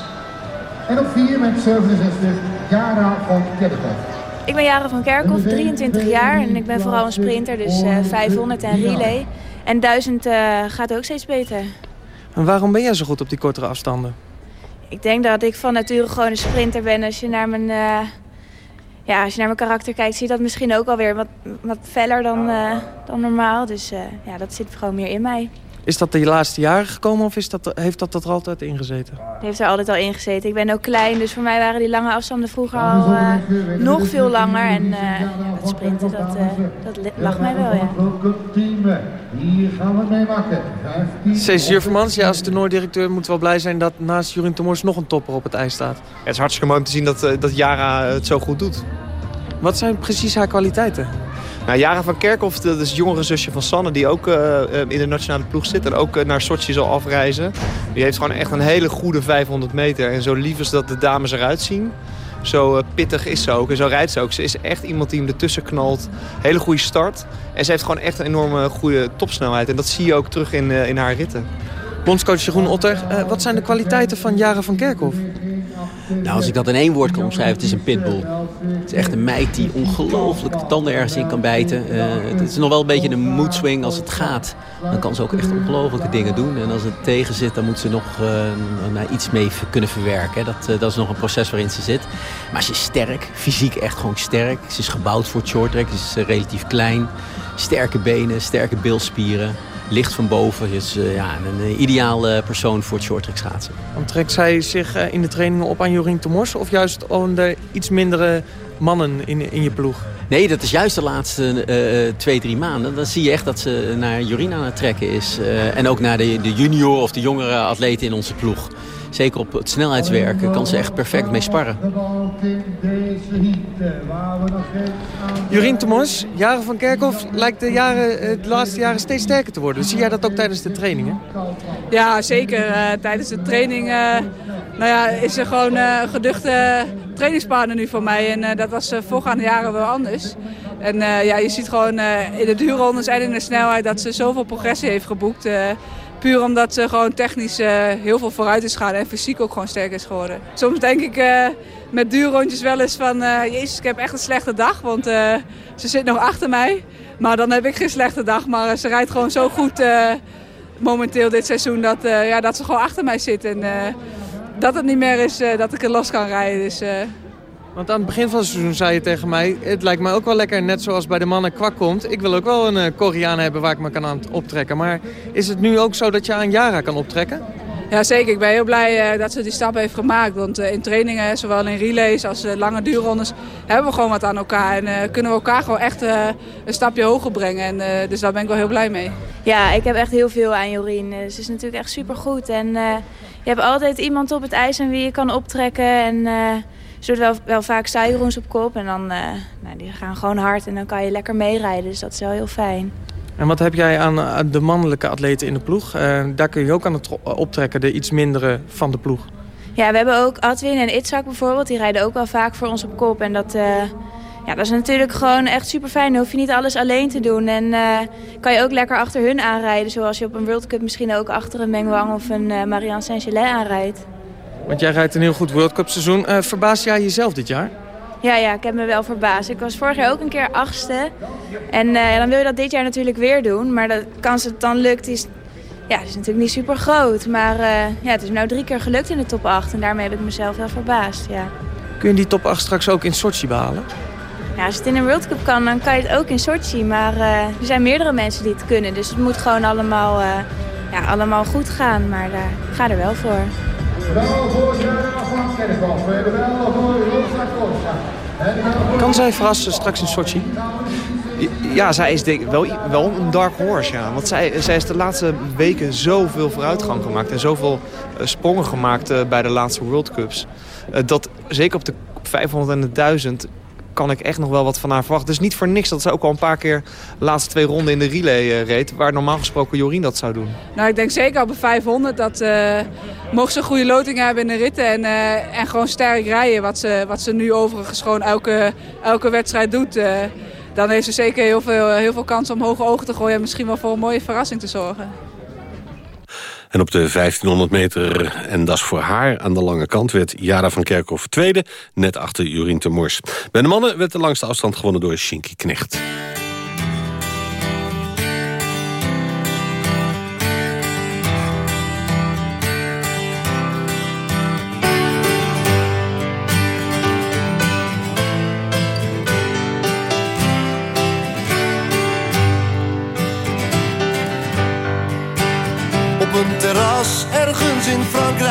En op 4 met 67 Jara van Kerkhoff. Ik ben Jara van Kerkhoff, 23 jaar en ik ben vooral een sprinter, dus uh, 500 en relay. En 1000 uh, gaat ook steeds beter. En waarom ben jij zo goed op die kortere afstanden? Ik denk dat ik van nature gewoon een sprinter ben. Als je naar mijn, uh, ja, als je naar mijn karakter kijkt, zie je dat misschien ook alweer wat, wat feller dan, uh, dan normaal. Dus uh, ja, dat zit gewoon meer in mij. Is dat de laatste jaren gekomen of is dat, heeft dat er altijd in gezeten? Het heeft er altijd al in gezeten. Ik ben ook klein, dus voor mij waren die lange afstanden vroeger al uh, nog veel langer. En uh, ja, het sprinten, dat, uh, dat lag mij wel, ja. Hier gaan we mee maken. Cees Jurvermans, ja, als toernooidirecteur moet wel blij zijn dat naast Jorien Tomors nog een topper op het ijs staat. Ja, het is hartstikke mooi om te zien dat, dat Jara het zo goed doet. Wat zijn precies haar kwaliteiten? Nou, Jara van Kerkhoff, dat is het jongere zusje van Sanne... die ook uh, in de nationale ploeg zit en ook uh, naar Sochi zal afreizen. Die heeft gewoon echt een hele goede 500 meter. En zo lief is dat de dames eruit zien. Zo uh, pittig is ze ook en zo rijdt ze ook. Ze is echt iemand die hem ertussen knalt. Hele goede start. En ze heeft gewoon echt een enorme goede topsnelheid. En dat zie je ook terug in, in haar ritten. Bondscoach Jeroen Otter, wat zijn de kwaliteiten van Jara van Kerkhoff? Nou, als ik dat in één woord kan omschrijven, het is een pitbull. Het is echt een meid die ongelooflijk de tanden ergens in kan bijten. Eh, het is nog wel een beetje een mood swing als het gaat. Dan kan ze ook echt ongelofelijke dingen doen. En als het tegen zit, dan moet ze nog uh, iets mee kunnen verwerken. Dat, uh, dat is nog een proces waarin ze zit. Maar ze is sterk, fysiek echt gewoon sterk. Ze is gebouwd voor het shorttrack, ze is relatief klein. Sterke benen, sterke bilspieren licht van boven. Dus uh, ja, een uh, ideale persoon voor het shorttrack schaatsen. Want trekt zij zich uh, in de trainingen op aan Jorien Tomors? Of juist onder iets mindere mannen in, in je ploeg? Nee, dat is juist de laatste twee, drie maanden. Dan zie je echt dat ze naar Jorien aan het trekken is. en ook naar de, de junior of de jongere atleten in onze ploeg. Zeker op het snelheidswerken kan ze echt perfect mee sparren. Jurien Tomos, Jaren van Kerkhoff lijkt de, jaren, de laatste jaren steeds sterker te worden. Zie jij dat ook tijdens de trainingen? Ja, zeker. Uh, tijdens de training uh, nou ja, is er gewoon uh, een geduchte trainingspartner nu voor mij. En dat was voorgaande jaren wel anders. En ja, je ziet gewoon in de duurrondes en in de snelheid dat ze zoveel progressie heeft geboekt. Puur omdat ze gewoon technisch uh, heel veel vooruit is gegaan en fysiek ook gewoon sterk is geworden. Soms denk ik uh, met duurrondjes wel eens van... Uh, jezus, ik heb echt een slechte dag, want ze zit nog achter mij. Maar dan heb ik geen slechte dag. Maar ze rijdt gewoon zo goed momenteel dit seizoen dat, ja, dat ze gewoon achter mij zit. En dat het niet meer is dat ik er los kan rijden. Dus, want aan het begin van het seizoen zei je tegen mij... het lijkt mij ook wel lekker, net zoals bij de mannen kwak komt... ik wil ook wel een uh, Koreaan hebben waar ik me kan aan optrekken. Maar is het nu ook zo dat je aan Jara kan optrekken? Ja, zeker. Ik ben heel blij uh, dat ze die stap heeft gemaakt. Want uh, in trainingen, zowel in relays als uh, lange duurrondes... hebben we gewoon wat aan elkaar. En kunnen we elkaar gewoon echt een stapje hoger brengen. En, dus daar ben ik wel heel blij mee. Ja, ik heb echt heel veel aan Jorien. Ze is natuurlijk echt supergoed. En je hebt altijd iemand op het ijs aan wie je kan optrekken. En doet wel, wel vaak zijroens op kop. En dan uh, nou, die gaan gewoon hard en dan kan je lekker meerijden. Dus dat is wel heel fijn. En wat heb jij aan de mannelijke atleten in de ploeg? Uh, daar kun je ook aan het optrekken, de iets mindere van de ploeg. Ja, we hebben ook Adwin en Itzak bijvoorbeeld. Die rijden ook wel vaak voor ons op kop. En dat, uh, ja, dat is natuurlijk gewoon echt super fijn. Dan hoef je niet alles alleen te doen. En uh, kan je ook lekker achter hun aanrijden. Zoals je op een World Cup misschien ook achter een Mengwang of een Marianne Saint-Gelais aanrijdt. Want jij rijdt een heel goed World Cup seizoen. Uh, verbaas jij jezelf dit jaar? Ja, ja, ik heb me wel verbaasd. Ik was vorig jaar ook een keer achtste. En uh, dan wil je dat dit jaar natuurlijk weer doen. Maar de kans dat het dan lukt is, ja, is natuurlijk niet super groot. Maar uh, ja, het is nou drie keer gelukt in de top 8. En daarmee heb ik mezelf wel verbaasd, ja. Kun je die top 8 straks ook in Sochi behalen? Ja, als het in een World Cup kan, dan kan je het ook in Sochi. Maar uh, er zijn meerdere mensen die het kunnen. Dus het moet gewoon allemaal, ja, allemaal goed gaan. Maar ik ga er wel voor. Kan zij verrassen straks in Sochi? Ja, zij is wel, wel een dark horse, ja. Want zij, zij is de laatste weken zoveel vooruitgang gemaakt... en zoveel uh, sprongen gemaakt uh, bij de laatste World Cups. Uh, dat zeker op de 500 en de 1000 kan ik echt nog wel wat van haar verwachten. Dus niet voor niks dat ze ook al een paar keer de laatste twee ronden in de relay uh, reed. Waar normaal gesproken Jorien dat zou doen. Nou, ik denk zeker op de 500 dat uh, mocht ze een goede loting hebben in de ritten. En, uh, en gewoon sterk rijden. Wat ze, wat ze nu overigens gewoon elke, elke wedstrijd doet. dan heeft ze zeker heel veel, heel veel kans om hoge ogen te gooien. En misschien wel voor een mooie verrassing te zorgen. En op de 1500 meter, en dat is voor haar aan de lange kant... werd Jara van Kerkhoff tweede, net achter Jorien Temors. Bij de mannen werd de langste afstand gewonnen door Shinky Knecht.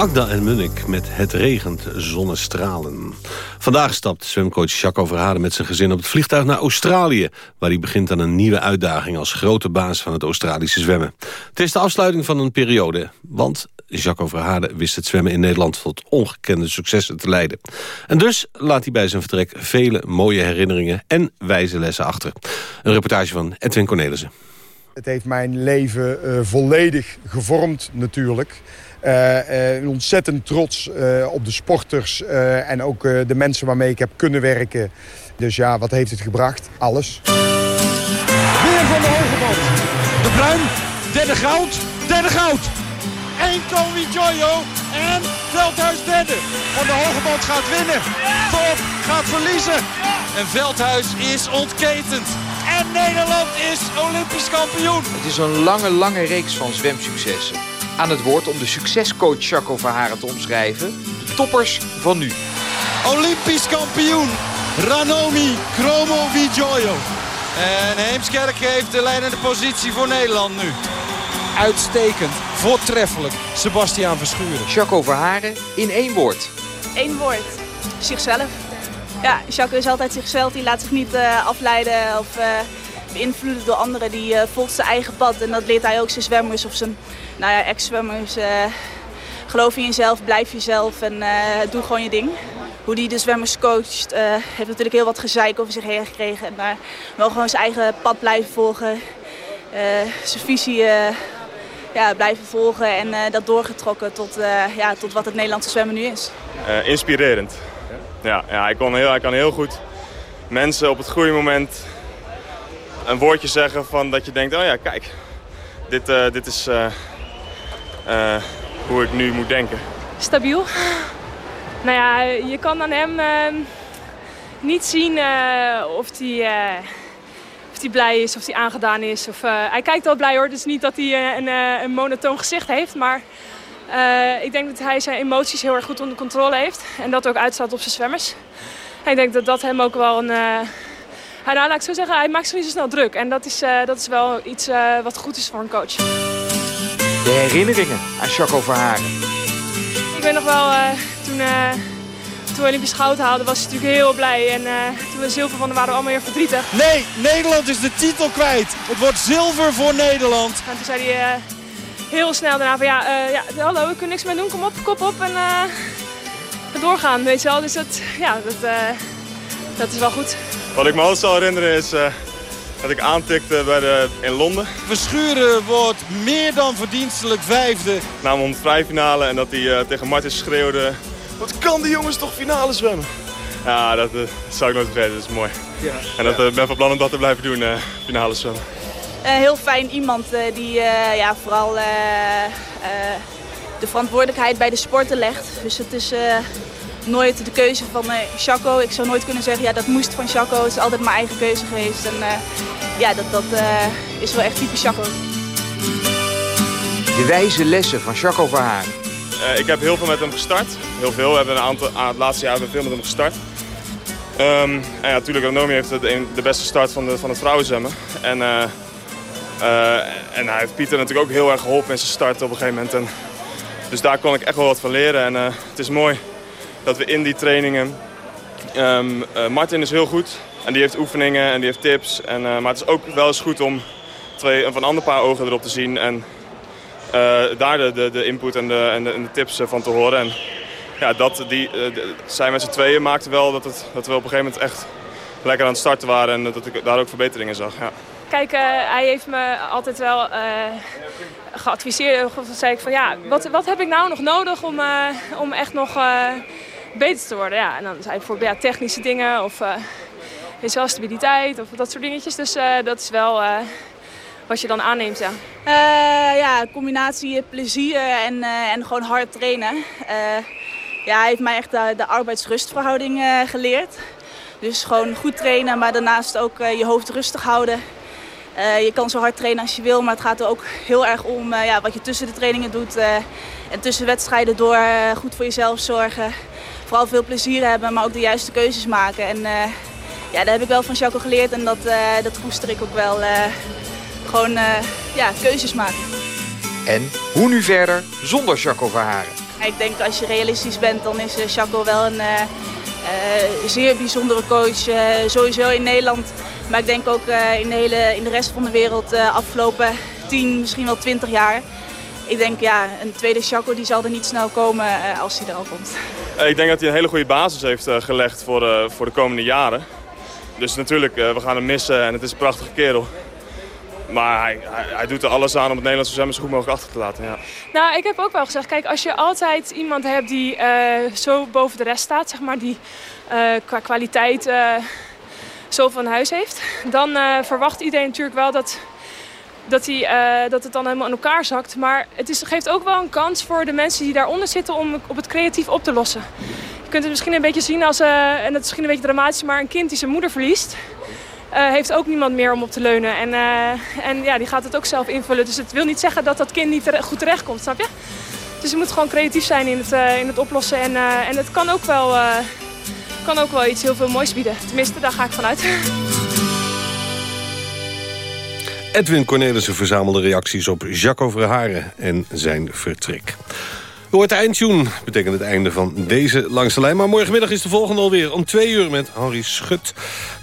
Agda en Munnik met Het regent zonnestralen. Vandaag stapt zwemcoach Jacques Verharen met zijn gezin op het vliegtuig naar Australië... waar hij begint aan een nieuwe uitdaging als grote baas van het Australische zwemmen. Het is de afsluiting van een periode, want Jacques Verharen wist het zwemmen in Nederland tot ongekende successen te leiden. En dus laat hij bij zijn vertrek vele mooie herinneringen en wijze lessen achter. Een reportage van Edwin Cornelissen. Het heeft mijn leven eh, volledig gevormd natuurlijk. Eh, eh, ontzettend trots eh, op de sporters eh, en ook eh, de mensen waarmee ik heb kunnen werken. Dus ja, wat heeft het gebracht? Alles. Weer van de Hogeband. De Bruin, derde goud, derde goud. Eén Tony Joyo en Veldhuis derde. Van de Hogeband gaat winnen. Top gaat verliezen. En Veldhuis is ontketend. En Nederland is Olympisch kampioen. Het is een lange, lange reeks van zwemsuccessen. Aan het woord om de succescoach Jacco Verharen te omschrijven. De toppers van nu. Olympisch kampioen Ranomi Kromo. En Heemskerk heeft de leidende positie voor Nederland nu. Uitstekend, voortreffelijk, Sebastiaan Verschuren. Jacco Verharen in één woord. Eén woord. Zichzelf. Ja, Jacques is altijd zichzelf. Die laat zich niet eh, afleiden of eh, beïnvloeden door anderen. Die eh, volgt zijn eigen pad. En dat leert hij ook zijn zwemmers of zijn nou ja, ex-zwemmers. eh, geloof in jezelf, blijf jezelf en eh, doe gewoon je ding. Hoe hij de zwemmers coacht, heeft natuurlijk heel wat gezeik over zich heen gekregen. Maar wel gewoon zijn eigen pad blijven volgen. zijn visie ja, blijven volgen en dat doorgetrokken tot, ja, tot wat het Nederlandse zwemmen nu is. Inspirerend. Ja, ja hij, kon heel, hij kan heel goed mensen op het goede moment een woordje zeggen van dat je denkt, oh ja, kijk, dit, eh, dit is eh, eh, hoe ik nu moet denken. Stabiel. Nou ja, je kan aan hem eh, niet zien of hij of blij is, of hij aangedaan is. Of, hij kijkt wel blij hoor, dus niet dat hij een, een monotoon gezicht heeft. Maar ik denk dat hij zijn emoties heel erg goed onder controle heeft. En dat ook uitstraalt op zijn zwemmers. En ik denk dat dat hem ook wel een... hij, nou, laat ik zo zeggen, hij maakt zich niet zo snel druk. En dat is, eh, dat is wel iets eh, wat goed is voor een coach. De herinneringen aan Jacco Verharen. Ik weet nog wel, eh, toen, eh, toen we Olympisch goud haalden was hij natuurlijk heel blij. En uh, toen we zilver vonden waren we allemaal weer verdrietig. Nee, Nederland is de titel kwijt. Het wordt zilver voor Nederland. En toen zei hij uh, heel snel daarna van ja, uh, ja, hallo, we kunnen niks meer doen. Kom op, kop op en doorgaan, weet je wel. Dus dat, ja, dat, dat is wel goed. Wat ik me altijd zal herinneren is dat ik aantikte bij de, in Londen. Verschuren wordt meer dan verdienstelijk vijfde. Namelijk om de finale en dat hij uh, tegen Martin schreeuwde... Wat kan die jongens toch finale zwemmen? Ja, dat, uh, dat zou ik nooit vergeten. Dat is mooi. Ja. En dat uh, ben van plan om dat te blijven doen, finale zwemmen. heel fijn iemand die ja, vooral de verantwoordelijkheid bij de sporten legt. Dus het is nooit de keuze van uh, Chaco. Ik zou nooit kunnen zeggen, ja, dat moest van Chaco. Het is altijd mijn eigen keuze geweest. En uh, ja, dat, dat uh, is wel echt typisch Chaco. De wijze lessen van Chaco Verhaan. ik heb heel veel met hem gestart. Heel veel. We hebben een aantal, aan het laatste jaar hebben we veel met hem gestart. Um, en ja, natuurlijk, Ranomi heeft de, de, beste start van, de, van het vrouwenzwemmen. En, en hij heeft Pieter natuurlijk ook heel erg geholpen in zijn start op een gegeven moment. En, dus daar kon ik echt wel wat van leren. En het is mooi dat we in die trainingen... Um, uh, Martin is heel goed en die heeft oefeningen en die heeft tips. En, uh, maar het is ook wel eens goed om twee, van een ander paar ogen erop te zien. En uh, daar de, de, de, input en de, en de, tips van te horen. En ja, dat, die, de, zij met z'n tweeën maakte wel dat, het, dat we op een gegeven moment echt lekker aan het starten waren. En dat ik daar ook verbeteringen zag. Ja. Kijk, hij heeft me altijd wel geadviseerd. Of zei ik van ja, wat, wat heb ik nou nog nodig om, om echt nog beter te worden. Ja, en dan zijn bijvoorbeeld ja, technische dingen of uh, wel stabiliteit of dat soort dingetjes. Dus uh, dat is wel uh, wat je dan aanneemt, ja. ja, combinatie plezier en, en gewoon hard trainen. ja, hij heeft mij echt de, de arbeidsrustverhouding geleerd. Dus gewoon goed trainen, maar daarnaast ook je hoofd rustig houden. je kan zo hard trainen als je wil, maar het gaat er ook heel erg om ja, wat je tussen de trainingen doet. en tussen wedstrijden door goed voor jezelf zorgen vooral veel plezier hebben, maar ook de juiste keuzes maken. En uh, ja, dat heb ik wel van Jaco geleerd en dat, uh, dat koester ik ook wel. Uh, gewoon ja, keuzes maken. En hoe nu verder zonder Jaco Verharen? Ik denk als je realistisch bent, dan is Jaco wel een zeer bijzondere coach. sowieso in Nederland, maar ik denk ook in, de hele, in de rest van de wereld afgelopen 10, misschien wel 20 jaar ik denk ja, een tweede Chaco die zal er niet snel komen uh, als hij er al komt. Eh, ik denk dat hij een hele goede basis heeft uh, gelegd voor, uh, voor de komende jaren. Dus natuurlijk, we gaan hem missen en het is een prachtige kerel. Maar hij, hij, hij, doet er alles aan om het Nederlandse zwemmen zo goed mogelijk achter te laten. Ja. Nou, ik heb ook wel gezegd, kijk, als je altijd iemand hebt die zo boven de rest staat, zeg maar, die qua kwaliteit zo van huis heeft, dan verwacht iedereen natuurlijk wel dat dat, hij, uh, dat het dan helemaal in elkaar zakt. Maar het is, geeft ook wel een kans voor de mensen die daaronder zitten om op het creatief op te lossen. Je kunt het misschien een beetje zien als, uh, en dat is misschien een beetje dramatisch, maar een kind die zijn moeder verliest. Uh, heeft ook niemand meer om op te leunen. En, en ja, die gaat het ook zelf invullen. Dus het wil niet zeggen dat dat kind niet goed terecht komt, snap je? Dus je moet gewoon creatief zijn in het, in het oplossen. En, en het kan ook, wel, kan ook wel iets heel veel moois bieden. Tenminste, daar ga ik vanuit. Edwin Cornelissen verzamelde reacties op Jacques Verharen en zijn vertrek. Hoort de eindtune, betekent het einde van deze langste lijn. Maar morgenmiddag is de volgende alweer om twee uur met Henri Schut.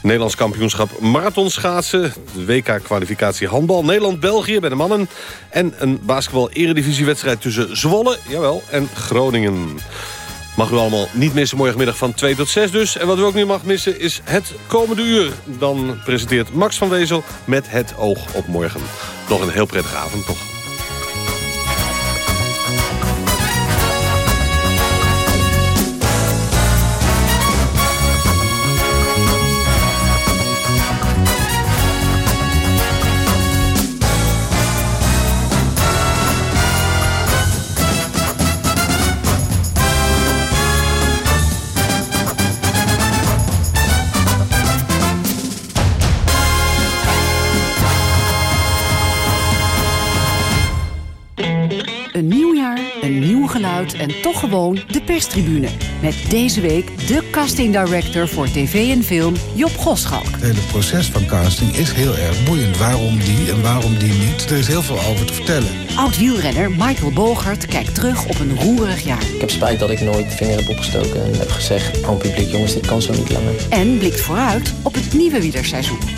Nederlands kampioenschap marathonschaatsen. WK-kwalificatie handbal. Nederland-België bij de mannen. En een basketbal-eredivisiewedstrijd tussen Zwolle jawel, en Groningen. Mag u allemaal niet missen morgenmiddag van 2 tot 6 dus. En wat u ook niet mag missen is het komende uur. Dan presenteert Max van Wezel met het oog op morgen. Nog een heel prettige avond toch. Gewoon de perstribune. Met deze week de casting director voor tv en film Job Goschalk. Het hele proces van casting is heel erg boeiend. Waarom die en waarom die niet? Er is heel veel over te vertellen. Oud-wielrenner Michael Bogert kijkt terug op een roerig jaar. Ik heb spijt dat ik nooit de vinger heb opgestoken en heb gezegd... aan het publiek, jongens, dit kan zo niet langer. En blikt vooruit op het nieuwe wielerseizoen.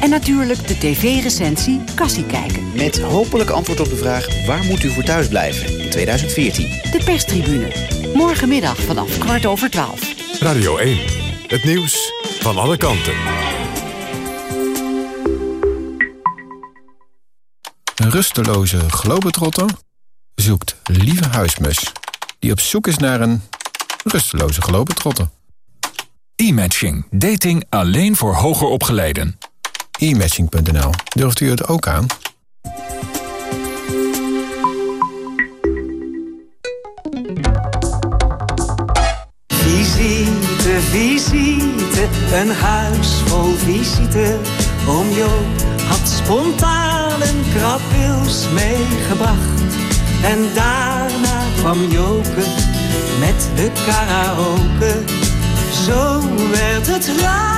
En natuurlijk de tv-recensie Kassie kijken. Met hopelijk antwoord op de vraag waar moet u voor thuis blijven in 2014. De perstribune. Morgenmiddag vanaf kwart over twaalf. Radio 1. Het nieuws van alle kanten. Een rusteloze globetrotter zoekt lieve huismus... die op zoek is naar een rusteloze globetrotter. E-matching. Dating alleen voor hoger opgeleiden. E-matching.nl. Durft u het ook aan? Visite, visite, een huis vol visite. Oom Jo had spontaan een krabwils meegebracht. En daarna kwam Joke met de karaoke. Zo werd het later